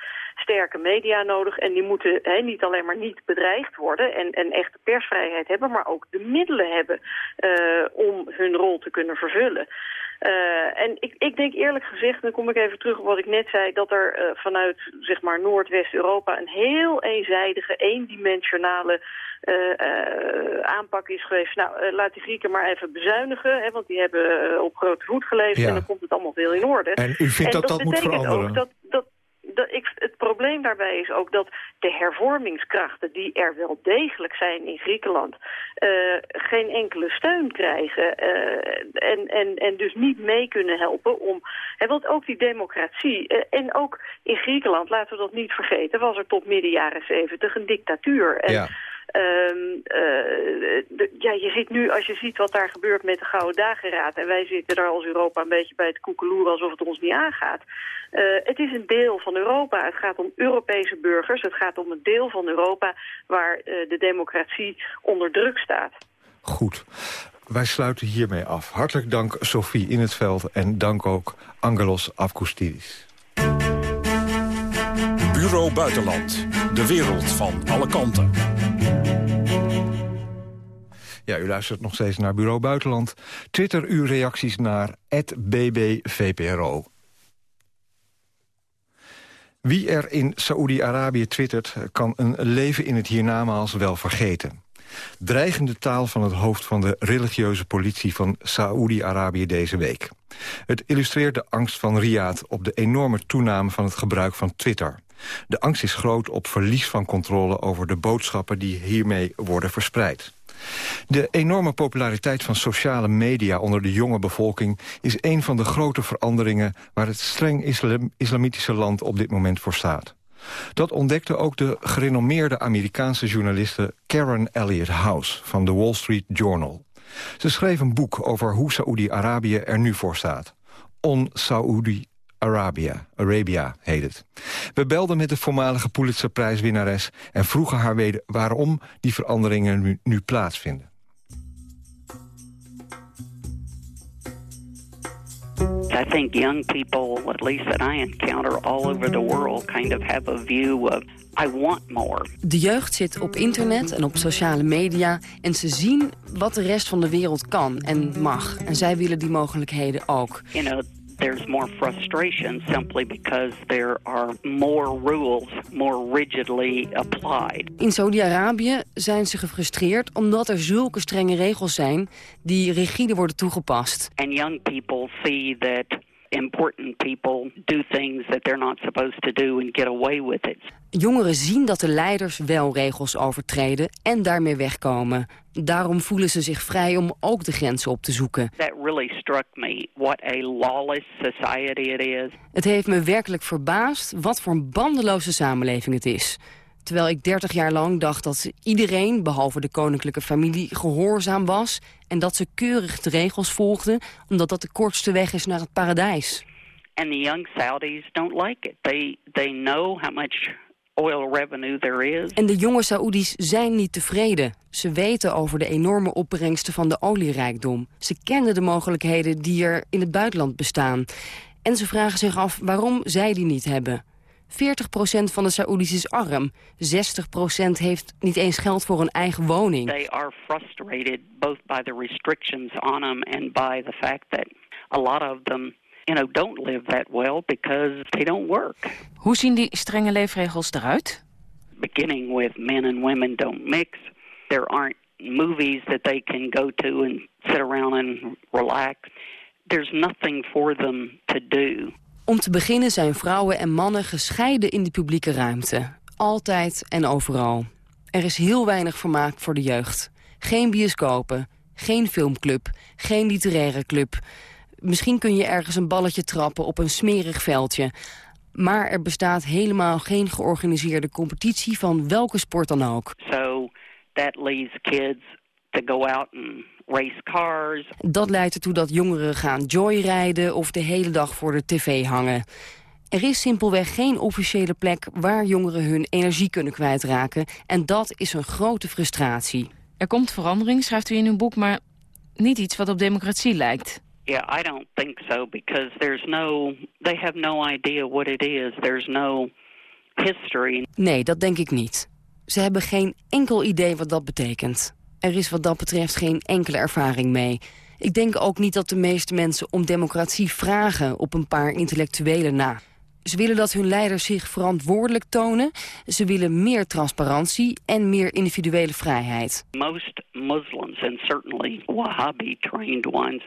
[SPEAKER 19] sterke media nodig. En die moeten niet alleen maar niet bedreigd worden en, en echt persvrijheid hebben, maar ook de middelen hebben uh, om hun rol te kunnen vervullen. Uh, en ik, ik denk eerlijk gezegd, dan kom ik even terug op wat ik net zei, dat er uh, vanuit zeg maar Noordwest-Europa een heel eenzijdige, eendimensionale uh, aanpak is geweest. Nou, laat die Grieken maar even bezuinigen, hè, want die hebben op grote voet geleefd
[SPEAKER 8] Ja.
[SPEAKER 19] en dan komt het allemaal veel in orde.
[SPEAKER 8] En u vindt
[SPEAKER 19] En
[SPEAKER 8] dat dat moet veranderen?
[SPEAKER 19] Ook dat, dat, dat ik, het probleem daarbij is ook dat de hervormingskrachten die er wel degelijk zijn in Griekenland uh, geen enkele steun krijgen uh, en, en, en dus niet mee kunnen helpen om, want ook die democratie uh, en ook in Griekenland, laten we dat niet vergeten, was er tot midden jaren zeventig een dictatuur. En,
[SPEAKER 8] Ja.
[SPEAKER 19] Um, uh, de, ja, je ziet nu, als je ziet wat daar gebeurt met de Gouden Dageraad... en wij zitten daar als Europa een beetje bij het koekeloeren alsof het ons niet aangaat. Uh, het is een deel van Europa. Het gaat om Europese burgers. Het gaat om een deel van Europa waar uh, de democratie onder druk staat.
[SPEAKER 8] Goed. Wij sluiten hiermee af. Hartelijk dank Sophie in het veld en dank ook Angelos Afkoustidis.
[SPEAKER 9] Bureau Buitenland. De wereld van alle kanten.
[SPEAKER 8] Ja, u luistert nog steeds naar Bureau Buitenland. Twitter uw reacties naar @bbvpro. Wie er in Saoedi-Arabië twittert... kan een leven in het hiernamaals wel vergeten. Dreigende taal van het hoofd van de religieuze politie van Saoedi-Arabië deze week. Het illustreert de angst van Riyadh op de enorme toename van het gebruik van Twitter. De angst is groot op verlies van controle over de boodschappen die hiermee worden verspreid. De enorme populariteit van sociale media onder de jonge bevolking... is een van de grote veranderingen waar het streng islam islamitische land op dit moment voor staat. Dat ontdekte ook de gerenommeerde Amerikaanse journaliste Karen Elliott House van de Wall Street Journal. Ze schreef een boek over hoe Saoedi-Arabië er nu voor staat. On Saudi Arabia, Arabia heet het. We belden met de voormalige Pulitzerprijswinnares... en vroegen haar weder waarom die veranderingen nu, nu plaatsvinden.
[SPEAKER 22] I think young people, at least that I encounter all over the world, kind of have a view of I want more.
[SPEAKER 23] De jeugd zit op internet en op sociale media en ze zien wat de rest van de wereld kan en mag. En zij willen die mogelijkheden ook.
[SPEAKER 22] You know, there's more frustration simply because there are more rules more rigidly applied.
[SPEAKER 23] In Saudi-Arabië zijn ze gefrustreerd omdat er zulke strenge regels zijn die rigide worden toegepast.
[SPEAKER 22] And young people see that important people do things that they're not supposed to do and get away with it.
[SPEAKER 23] Jongeren zien dat de leiders wel regels overtreden en daarmee wegkomen. Daarom voelen ze zich vrij om ook de grenzen op te zoeken.
[SPEAKER 22] That really struck me, what a lawless society it is.
[SPEAKER 23] Het heeft me werkelijk verbaasd wat voor een bandeloze samenleving het is. Terwijl ik 30 jaar lang dacht dat iedereen, behalve de koninklijke familie, gehoorzaam was... en dat ze keurig de regels volgden, omdat dat de kortste weg is naar het paradijs.
[SPEAKER 22] And the young Saudis don't like it. They, they know how much oil revenue there is.
[SPEAKER 23] En de jonge Saoedi's zijn niet tevreden. Ze weten over de enorme opbrengsten van de olierijkdom. Ze kennen de mogelijkheden die er in het buitenland bestaan. En ze vragen zich af waarom zij die niet hebben. 40% van de Saoedi's is arm. 60% heeft niet eens geld voor een eigen woning.
[SPEAKER 22] They are frustrated both by the restrictions on them and by the fact that a lot of them you know, don't live that well because they don't work.
[SPEAKER 24] Hoe zien die strenge leefregels eruit?
[SPEAKER 22] Beginning with men and women don't mix. There aren't movies that they can go to and sit around and relax. There's nothing for them to do.
[SPEAKER 23] Om te beginnen zijn vrouwen en mannen gescheiden in de publieke ruimte. Altijd en overal. Er is heel weinig vermaak voor de jeugd. Geen bioscopen, geen filmclub, geen literaire club. Misschien kun je ergens een balletje trappen op een smerig veldje. Maar er bestaat helemaal geen georganiseerde competitie van welke sport dan ook.
[SPEAKER 22] So that leaves kids to go out and race cars.
[SPEAKER 23] Dat leidt ertoe dat jongeren gaan joyrijden of de hele dag voor de tv hangen. Er is simpelweg geen officiële plek waar jongeren hun energie kunnen kwijtraken. En dat is een grote frustratie.
[SPEAKER 24] Er komt verandering, schrijft u in uw boek, maar niet iets wat op democratie lijkt.
[SPEAKER 22] Yeah, I don't think so because there's no they have no idea what it is. There's no history.
[SPEAKER 23] Nee, dat denk ik niet. Ze hebben geen enkel idee wat dat betekent. Er is wat dat betreft geen enkele ervaring mee. Ik denk ook niet dat de meeste mensen om democratie vragen op een paar intellectuelen na. Ze willen dat hun leiders zich verantwoordelijk tonen. Ze willen meer transparantie en meer individuele vrijheid.
[SPEAKER 22] Most Muslims and certainly Wahhabi trained ones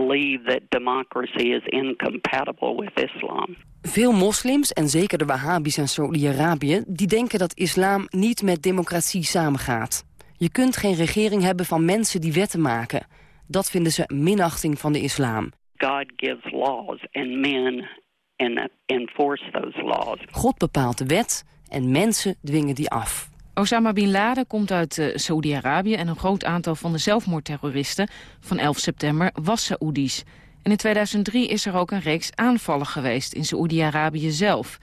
[SPEAKER 22] believe that democracy is incompatible with Islam.
[SPEAKER 23] Veel moslims, en zeker de Wahhabis en Saudi-Arabië... die denken dat islam niet met democratie samengaat. Je kunt geen regering hebben van mensen die wetten maken. Dat vinden ze minachting van de islam.
[SPEAKER 22] God gives laws and men enforce those laws.
[SPEAKER 23] God bepaalt de wet en mensen dwingen die af.
[SPEAKER 24] Osama Bin Laden komt uit uh, Saoedi-Arabië... en een groot aantal van de zelfmoordterroristen van 11 september was Saoedi's. En in 2003 is er ook een reeks aanvallen geweest in Saoedi-Arabië zelf.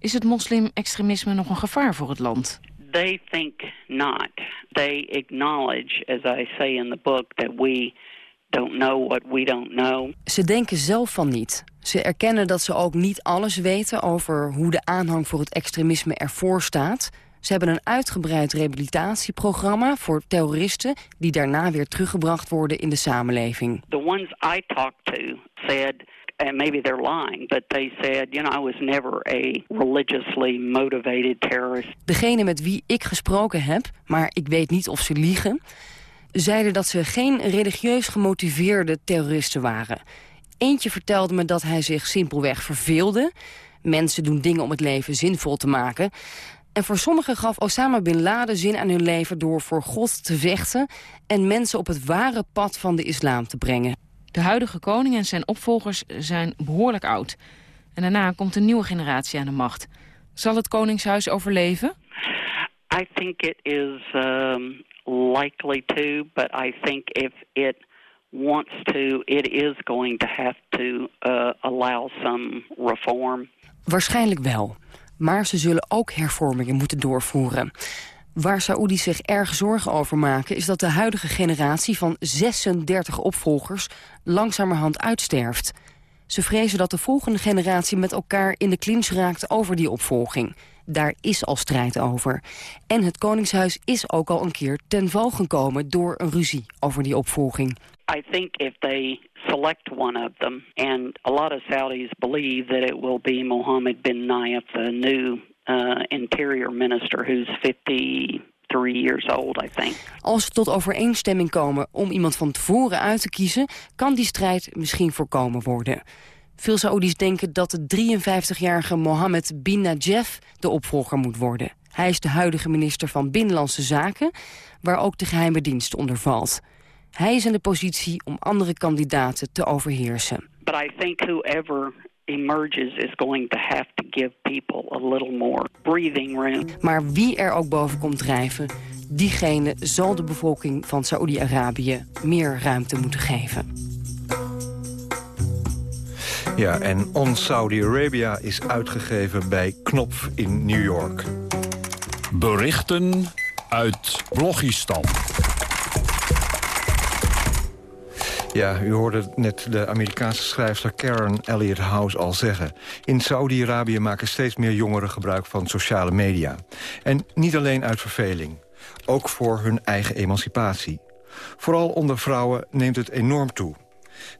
[SPEAKER 24] Is het moslim-extremisme nog een gevaar voor het land?
[SPEAKER 22] They think not. They acknowledge, as I say in the book, that we don't know what we don't know.
[SPEAKER 23] Ze denken zelf van niet. Ze erkennen dat ze ook niet alles weten over hoe de aanhang voor het extremisme ervoor staat. Ze hebben een uitgebreid rehabilitatieprogramma voor terroristen... die daarna weer teruggebracht worden in de samenleving.
[SPEAKER 22] The ones I talked to said and maybe they're lying, but they said, you know, I was never a religiously motivated terrorist.
[SPEAKER 23] Degene met wie ik gesproken heb, maar ik weet niet of ze liegen, zeiden dat ze geen religieus gemotiveerde terroristen waren. Eentje vertelde me dat hij zich simpelweg verveelde. Mensen doen dingen om het leven zinvol te maken. En voor sommigen gaf Osama Bin Laden zin aan hun leven door voor God te vechten... en mensen op het ware pad van de islam te brengen.
[SPEAKER 24] De huidige koning en zijn opvolgers zijn behoorlijk oud. En daarna komt een nieuwe generatie aan de macht. Zal het koningshuis overleven?
[SPEAKER 22] I think it is um, likely to, but I think if it wants to, it is going to have to uh, allow some reform.
[SPEAKER 23] Waarschijnlijk wel. Maar ze zullen ook hervormingen moeten doorvoeren. Waar Saoedi zich erg zorgen over maken... is dat de huidige generatie van 36 opvolgers langzamerhand uitsterft. Ze vrezen dat de volgende generatie met elkaar in de clinch raakt over die opvolging. Daar is al strijd over. En het Koningshuis is ook al een keer ten val gekomen door een ruzie over die opvolging.
[SPEAKER 22] I think if they select one of them, and a lot of Saudis believe that it will be Mohammed bin Nayef, the new uh, interior minister, who's 53 years old, I think.
[SPEAKER 23] Als ze tot overeenstemming komen om iemand van tevoren uit te kiezen, kan die strijd misschien voorkomen worden. Veel Saoedi's denken dat de 53-jarige Mohammed bin Najef de opvolger moet worden. Hij is de huidige minister van Binnenlandse Zaken, waar ook de geheime dienst onder valt. Hij is in de positie om andere kandidaten te overheersen.
[SPEAKER 22] But I think whoever emerges is going to have to give people a little more breathing room.
[SPEAKER 23] Maar wie er ook boven komt drijven, diegene zal de bevolking van Saoedi-Arabië meer ruimte moeten geven.
[SPEAKER 8] Ja, en On Saudi Arabia is uitgegeven bij Knopf in New York.
[SPEAKER 9] Berichten uit Blochistan.
[SPEAKER 8] Ja, u hoorde net de Amerikaanse schrijfster Karen Elliott House al zeggen. In Saudi-Arabië maken steeds meer jongeren gebruik van sociale media. En niet alleen uit verveling. Ook voor hun eigen emancipatie. Vooral onder vrouwen neemt het enorm toe.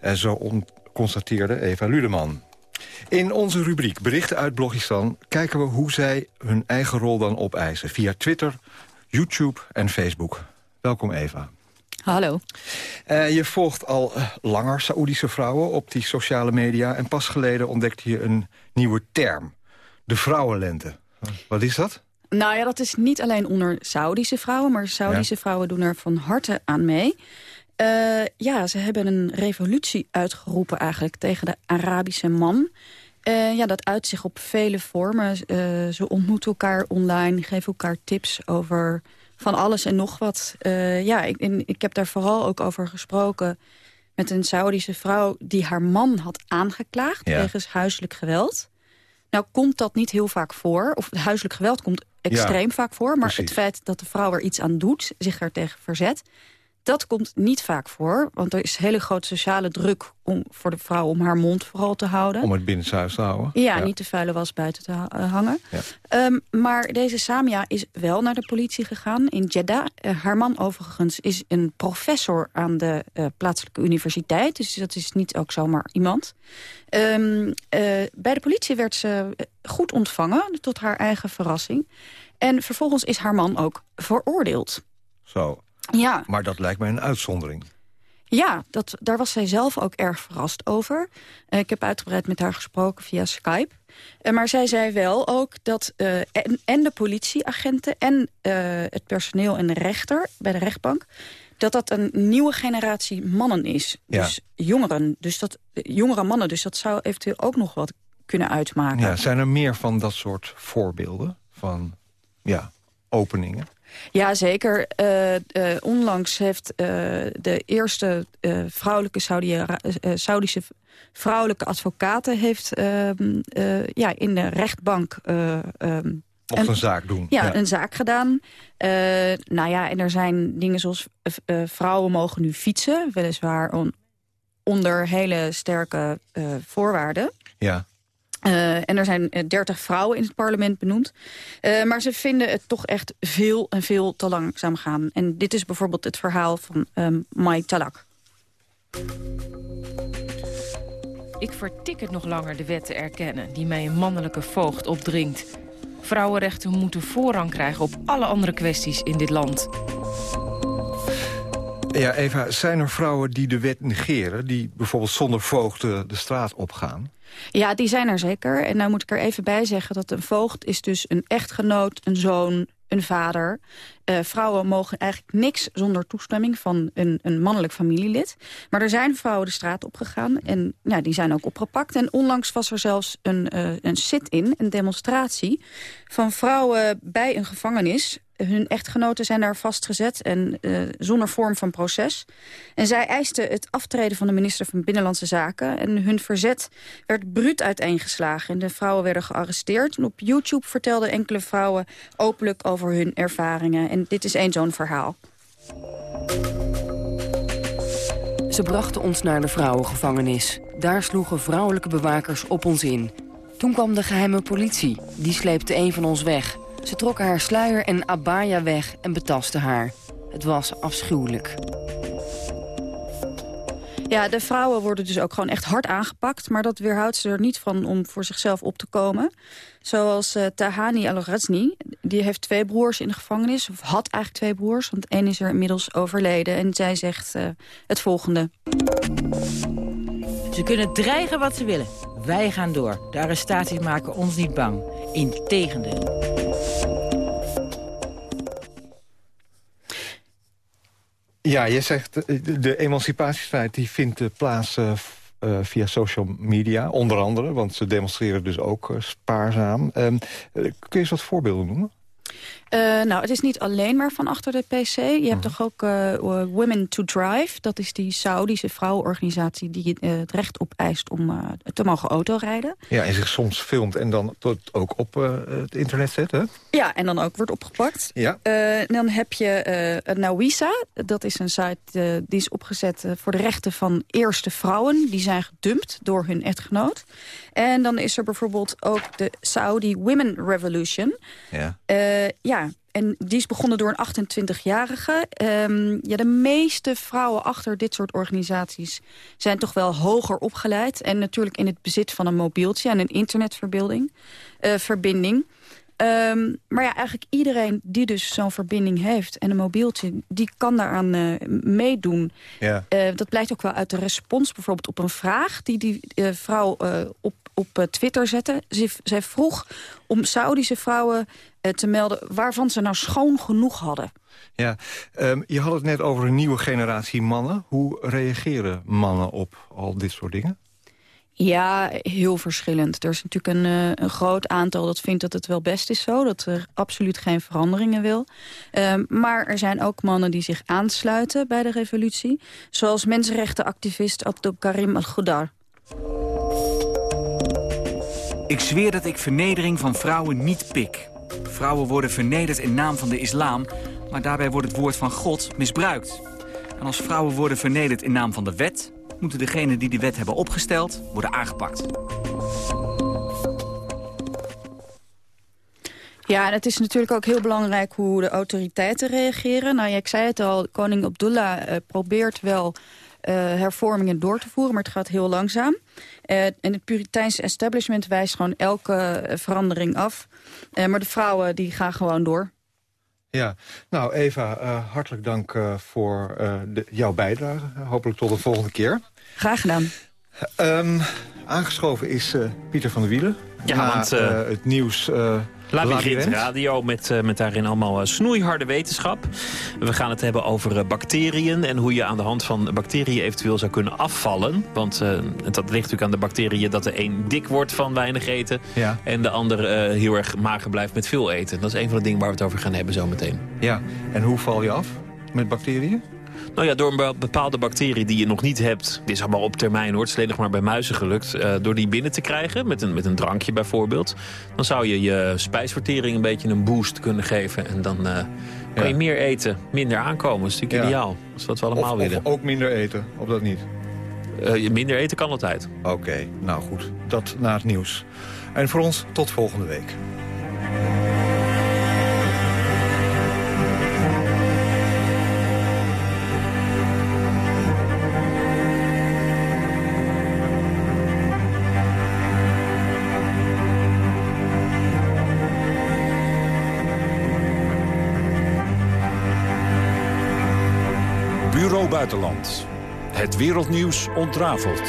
[SPEAKER 8] En zo constateerde Eva Ludeman. In onze rubriek Berichten uit Blogistan kijken we hoe zij hun eigen rol dan opeisen. Via Twitter, YouTube en Facebook. Welkom Eva.
[SPEAKER 25] Hallo.
[SPEAKER 8] Uh, je volgt al uh, langer Saoedische vrouwen op die sociale media... en pas geleden ontdekte je een nieuwe term. De vrouwenlente. Wat is dat?
[SPEAKER 25] Nou ja, dat is niet alleen onder Saoedische vrouwen... maar Saoedische ja. vrouwen doen er van harte aan mee. Uh, ja, ze hebben een revolutie uitgeroepen eigenlijk tegen de Arabische man. Uh, ja, dat uit zich op vele vormen. Uh, ze ontmoeten elkaar online, geven elkaar tips over van alles en nog wat. ja, ik, ik heb daar vooral ook over gesproken met een Saudische vrouw... die haar man had aangeklaagd ja. wegens huiselijk geweld. Nou komt dat niet heel vaak voor. Of huiselijk geweld komt extreem ja, vaak voor. Maar precies. het feit dat de vrouw er iets aan doet, zich daartegen verzet... Dat komt niet vaak voor, want er is hele grote sociale druk om, voor de vrouw om haar mond vooral te houden.
[SPEAKER 8] Om het binnenshuis te houden?
[SPEAKER 25] Ja, ja. niet de vuile was buiten te uh, hangen. Ja. Um, maar deze Samia is wel naar de politie gegaan in Jeddah. Uh, haar man overigens is een professor aan de uh, plaatselijke universiteit. Dus dat is niet ook zomaar iemand. Um, bij de politie werd ze goed ontvangen, tot haar eigen verrassing. En vervolgens is haar man ook veroordeeld.
[SPEAKER 8] Zo.
[SPEAKER 25] Ja.
[SPEAKER 8] Maar dat lijkt mij een uitzondering.
[SPEAKER 25] Ja, dat, daar was zij zelf ook erg verrast over. Uh, ik heb uitgebreid met haar gesproken via Skype. Uh, maar zij zei wel ook dat uh, en, en, de politieagenten... en het personeel en de rechter bij de rechtbank... dat dat een nieuwe generatie mannen is.
[SPEAKER 8] Ja.
[SPEAKER 25] Dus jongeren. Dus dat, jongere mannen. Dus dat zou eventueel ook nog wat kunnen uitmaken.
[SPEAKER 8] Ja, zijn er meer van dat soort voorbeelden? Van ja, openingen?
[SPEAKER 25] Ja, zeker. Uh, uh, onlangs heeft uh, de eerste vrouwelijke Saudi Saudische vrouwelijke advocaten... heeft ehm, ja, in de rechtbank...
[SPEAKER 8] Um, Mocht een, zaak doen.
[SPEAKER 25] Ja, ja. een zaak gedaan. nou ja, en er zijn dingen zoals... vrouwen mogen nu fietsen, weliswaar on, onder hele sterke voorwaarden.
[SPEAKER 8] Ja.
[SPEAKER 25] Uh, en er zijn dertig vrouwen in het parlement benoemd. Uh, maar ze vinden het toch echt veel en veel te langzaam gaan. En dit is bijvoorbeeld het verhaal van um, Mai Talak.
[SPEAKER 24] Ik vertik het nog langer de wet te erkennen die mij een mannelijke voogd opdringt. Vrouwenrechten moeten voorrang krijgen op alle andere kwesties in dit land.
[SPEAKER 8] Ja, Eva, zijn er vrouwen die de wet negeren... die bijvoorbeeld zonder voogden de straat opgaan?
[SPEAKER 25] Ja, die zijn er zeker. En nou moet ik er even bij zeggen dat een voogd is dus een echtgenoot, een zoon, een vader. Uh, vrouwen mogen eigenlijk niks zonder toestemming van een, een mannelijk familielid. Maar er zijn vrouwen de straat opgegaan en ja, die zijn ook opgepakt. En onlangs was er zelfs een, uh, een sit-in, een demonstratie... van vrouwen bij een gevangenis hun echtgenoten zijn daar vastgezet en uh, zonder vorm van proces. En zij eisten het aftreden van de minister van Binnenlandse Zaken. En hun verzet werd bruut uiteengeslagen. En de vrouwen werden gearresteerd. En op YouTube vertelden enkele vrouwen openlijk over hun ervaringen. Dit is één zo'n verhaal.
[SPEAKER 23] Ze brachten ons naar de vrouwengevangenis. Daar sloegen vrouwelijke bewakers op ons in. Toen kwam de geheime politie. Die sleepte een van ons weg. Ze trokken haar sluier en abaya weg en betasten haar. Het was afschuwelijk.
[SPEAKER 25] Ja, de vrouwen worden dus ook gewoon echt hard aangepakt... maar dat weerhoudt ze er niet van om voor zichzelf op te komen. Zoals uh, Tahani al-Ghazni, die heeft twee broers in de gevangenis... of had eigenlijk twee broers, want één is er inmiddels overleden. En zij zegt uh, het volgende.
[SPEAKER 26] Ze kunnen dreigen wat ze willen. Wij gaan door. De arrestaties maken ons niet bang. Integendeel.
[SPEAKER 8] Ja, je zegt de, de emancipatiestrijd die vindt plaats uh, uh, via social media, onder andere. Want ze demonstreren dus ook spaarzaam. Um, kun je eens wat voorbeelden noemen?
[SPEAKER 25] Uh, nou, het is niet alleen maar van achter de PC. Je hebt mhm. toch ook uh, Women to Drive. Dat is die Saudische vrouwenorganisatie die het recht op eist om te mogen autorijden.
[SPEAKER 8] Ja, en zich soms filmt en dan tot ook op het internet zet, hè?
[SPEAKER 25] Ja, en dan ook wordt opgepakt.
[SPEAKER 8] Ja.
[SPEAKER 25] dan heb je Nawisa. Dat is een site die is opgezet voor de rechten van eerste vrouwen. Die zijn gedumpt door hun echtgenoot. En dan is er bijvoorbeeld ook de Saudi Women Revolution.
[SPEAKER 8] Ja.
[SPEAKER 25] ja, en die is begonnen door een 28-jarige. Ehm, ja, de meeste vrouwen achter dit soort organisaties zijn toch wel hoger opgeleid. En natuurlijk in het bezit van een mobieltje en een internetverbinding. Uh, verbinding. Um, maar ja, eigenlijk iedereen die dus zo'n verbinding heeft en een mobieltje, die kan daaraan uh, meedoen.
[SPEAKER 8] Ja.
[SPEAKER 25] Uh, dat blijkt ook wel uit de respons bijvoorbeeld op een vraag die die uh, vrouw op, op Twitter zette. Zij, zij vroeg om Saudische vrouwen te melden waarvan ze nou schoon genoeg hadden.
[SPEAKER 8] Ja, um, je had het net over een nieuwe generatie mannen. Hoe reageren mannen op al dit soort dingen?
[SPEAKER 25] Ja, heel verschillend. Er is natuurlijk een, uh, een, groot aantal dat vindt dat het wel best is zo. Dat er absoluut geen veranderingen wil. Um, maar er zijn ook mannen die zich aansluiten bij de revolutie. Zoals mensenrechtenactivist Abdul Karim al-Ghudar.
[SPEAKER 27] Ik zweer dat ik vernedering van vrouwen niet pik. Vrouwen worden vernederd in naam van de islam... maar daarbij wordt het woord van God misbruikt. En als vrouwen worden vernederd in naam van de wet moeten degenen die de wet hebben opgesteld worden aangepakt.
[SPEAKER 25] Ja, en het is natuurlijk ook heel belangrijk hoe de autoriteiten reageren. Nou, ik zei het al, koning Abdullah uh, probeert wel uh, hervormingen door te voeren, maar het gaat heel langzaam. Uh, en het Puriteinse establishment wijst gewoon elke verandering af. maar de vrouwen die gaan gewoon door.
[SPEAKER 8] Ja, nou Eva, uh, hartelijk dank uh, voor uh, de, jouw bijdrage. Hopelijk tot de volgende keer.
[SPEAKER 25] Graag gedaan.
[SPEAKER 8] Um, aangeschoven is Pieter van der Wielen.
[SPEAKER 2] Ja,
[SPEAKER 8] na,
[SPEAKER 2] want...
[SPEAKER 8] het nieuws
[SPEAKER 2] Labyrinth Radio met, uh, met daarin allemaal uh, snoeiharde wetenschap. We gaan het hebben over uh, bacteriën en hoe je aan de hand van bacteriën eventueel zou kunnen afvallen. Want dat ligt natuurlijk aan de bacteriën dat de een dik wordt van weinig eten.
[SPEAKER 8] Ja.
[SPEAKER 2] En de ander heel erg mager blijft met veel eten. Dat is een van de dingen waar we het over gaan hebben zometeen.
[SPEAKER 8] Ja, en hoe val je af met bacteriën?
[SPEAKER 2] Nou ja, door een bepaalde bacterie die je nog niet hebt... dit is allemaal op termijn hoor, het is alleen nog maar bij muizen gelukt... Uh, door die binnen te krijgen, met een, met een drankje bijvoorbeeld... dan zou je je spijsvertering een beetje een boost kunnen geven... en dan uh, kan ja. je meer eten, minder aankomen. Dat is natuurlijk ja. ideaal, dat is wat we allemaal
[SPEAKER 8] of,
[SPEAKER 2] willen.
[SPEAKER 8] Of ook minder eten, of dat niet?
[SPEAKER 2] Uh, minder eten kan altijd.
[SPEAKER 8] Oké, okay, nou goed, dat na het nieuws. En voor ons tot volgende week.
[SPEAKER 9] Buitenland. Het wereldnieuws ontrafeld.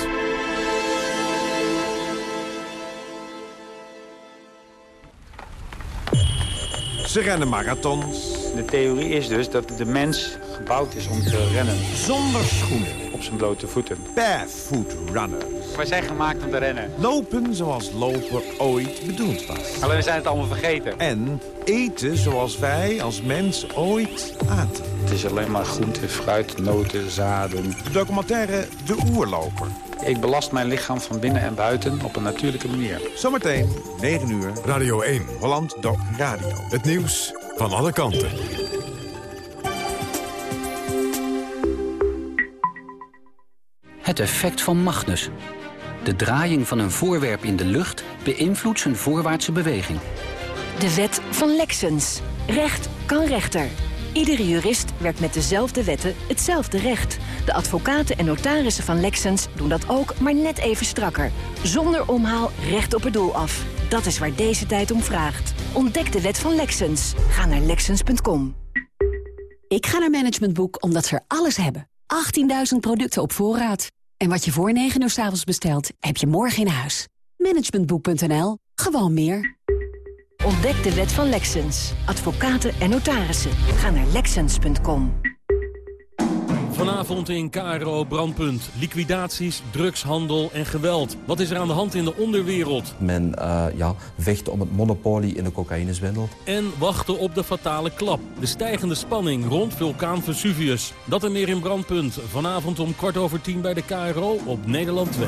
[SPEAKER 9] Ze rennen marathons.
[SPEAKER 28] De theorie is dus dat de mens gebouwd is om te rennen.
[SPEAKER 9] Zonder schoenen.
[SPEAKER 28] Op zijn blote voeten.
[SPEAKER 9] Barefoot runner.
[SPEAKER 28] Wij zijn gemaakt om te rennen.
[SPEAKER 9] Lopen zoals lopen ooit bedoeld was.
[SPEAKER 28] Alleen we zijn het allemaal vergeten.
[SPEAKER 9] En eten zoals wij als mens ooit aten.
[SPEAKER 28] Het is alleen maar groente, fruit, noten, zaden.
[SPEAKER 9] De documentaire De Oerloper.
[SPEAKER 28] Ik belast mijn lichaam van binnen en buiten op een natuurlijke manier.
[SPEAKER 9] Zometeen, 9 uur.
[SPEAKER 6] Radio 1.
[SPEAKER 9] Holland Doc Radio.
[SPEAKER 6] Het nieuws van alle kanten.
[SPEAKER 29] Het effect van Magnus. De draaiing van een voorwerp in de lucht beïnvloedt zijn voorwaartse beweging.
[SPEAKER 30] De wet van Lexens. Recht kan rechter. Iedere jurist werkt met dezelfde wetten hetzelfde recht. De advocaten en notarissen van Lexens doen dat ook, maar net even strakker. Zonder omhaal recht op het doel af. Dat is waar deze tijd om vraagt. Ontdek de wet van Lexens. Ga naar Lexens.com.
[SPEAKER 31] Ik ga naar Management Boek omdat ze er alles hebben. 18.000 producten op voorraad. En wat je voor 9 uur s avonds bestelt, heb je morgen in huis. Managementboek.nl. Gewoon meer.
[SPEAKER 30] Ontdek de wet van Lexens. Advocaten en notarissen. Ga naar Lexens.com.
[SPEAKER 32] Vanavond in KRO Brandpunt. Liquidaties, drugshandel en geweld. Wat is er aan de hand in de onderwereld?
[SPEAKER 33] Men uh, ja, vecht om het monopolie in de cocaïnezwendel.
[SPEAKER 32] En wachten op de fatale klap. De stijgende spanning rond vulkaan Vesuvius. Dat en meer in Brandpunt. Vanavond om kwart over tien bij de KRO op Nederland 2.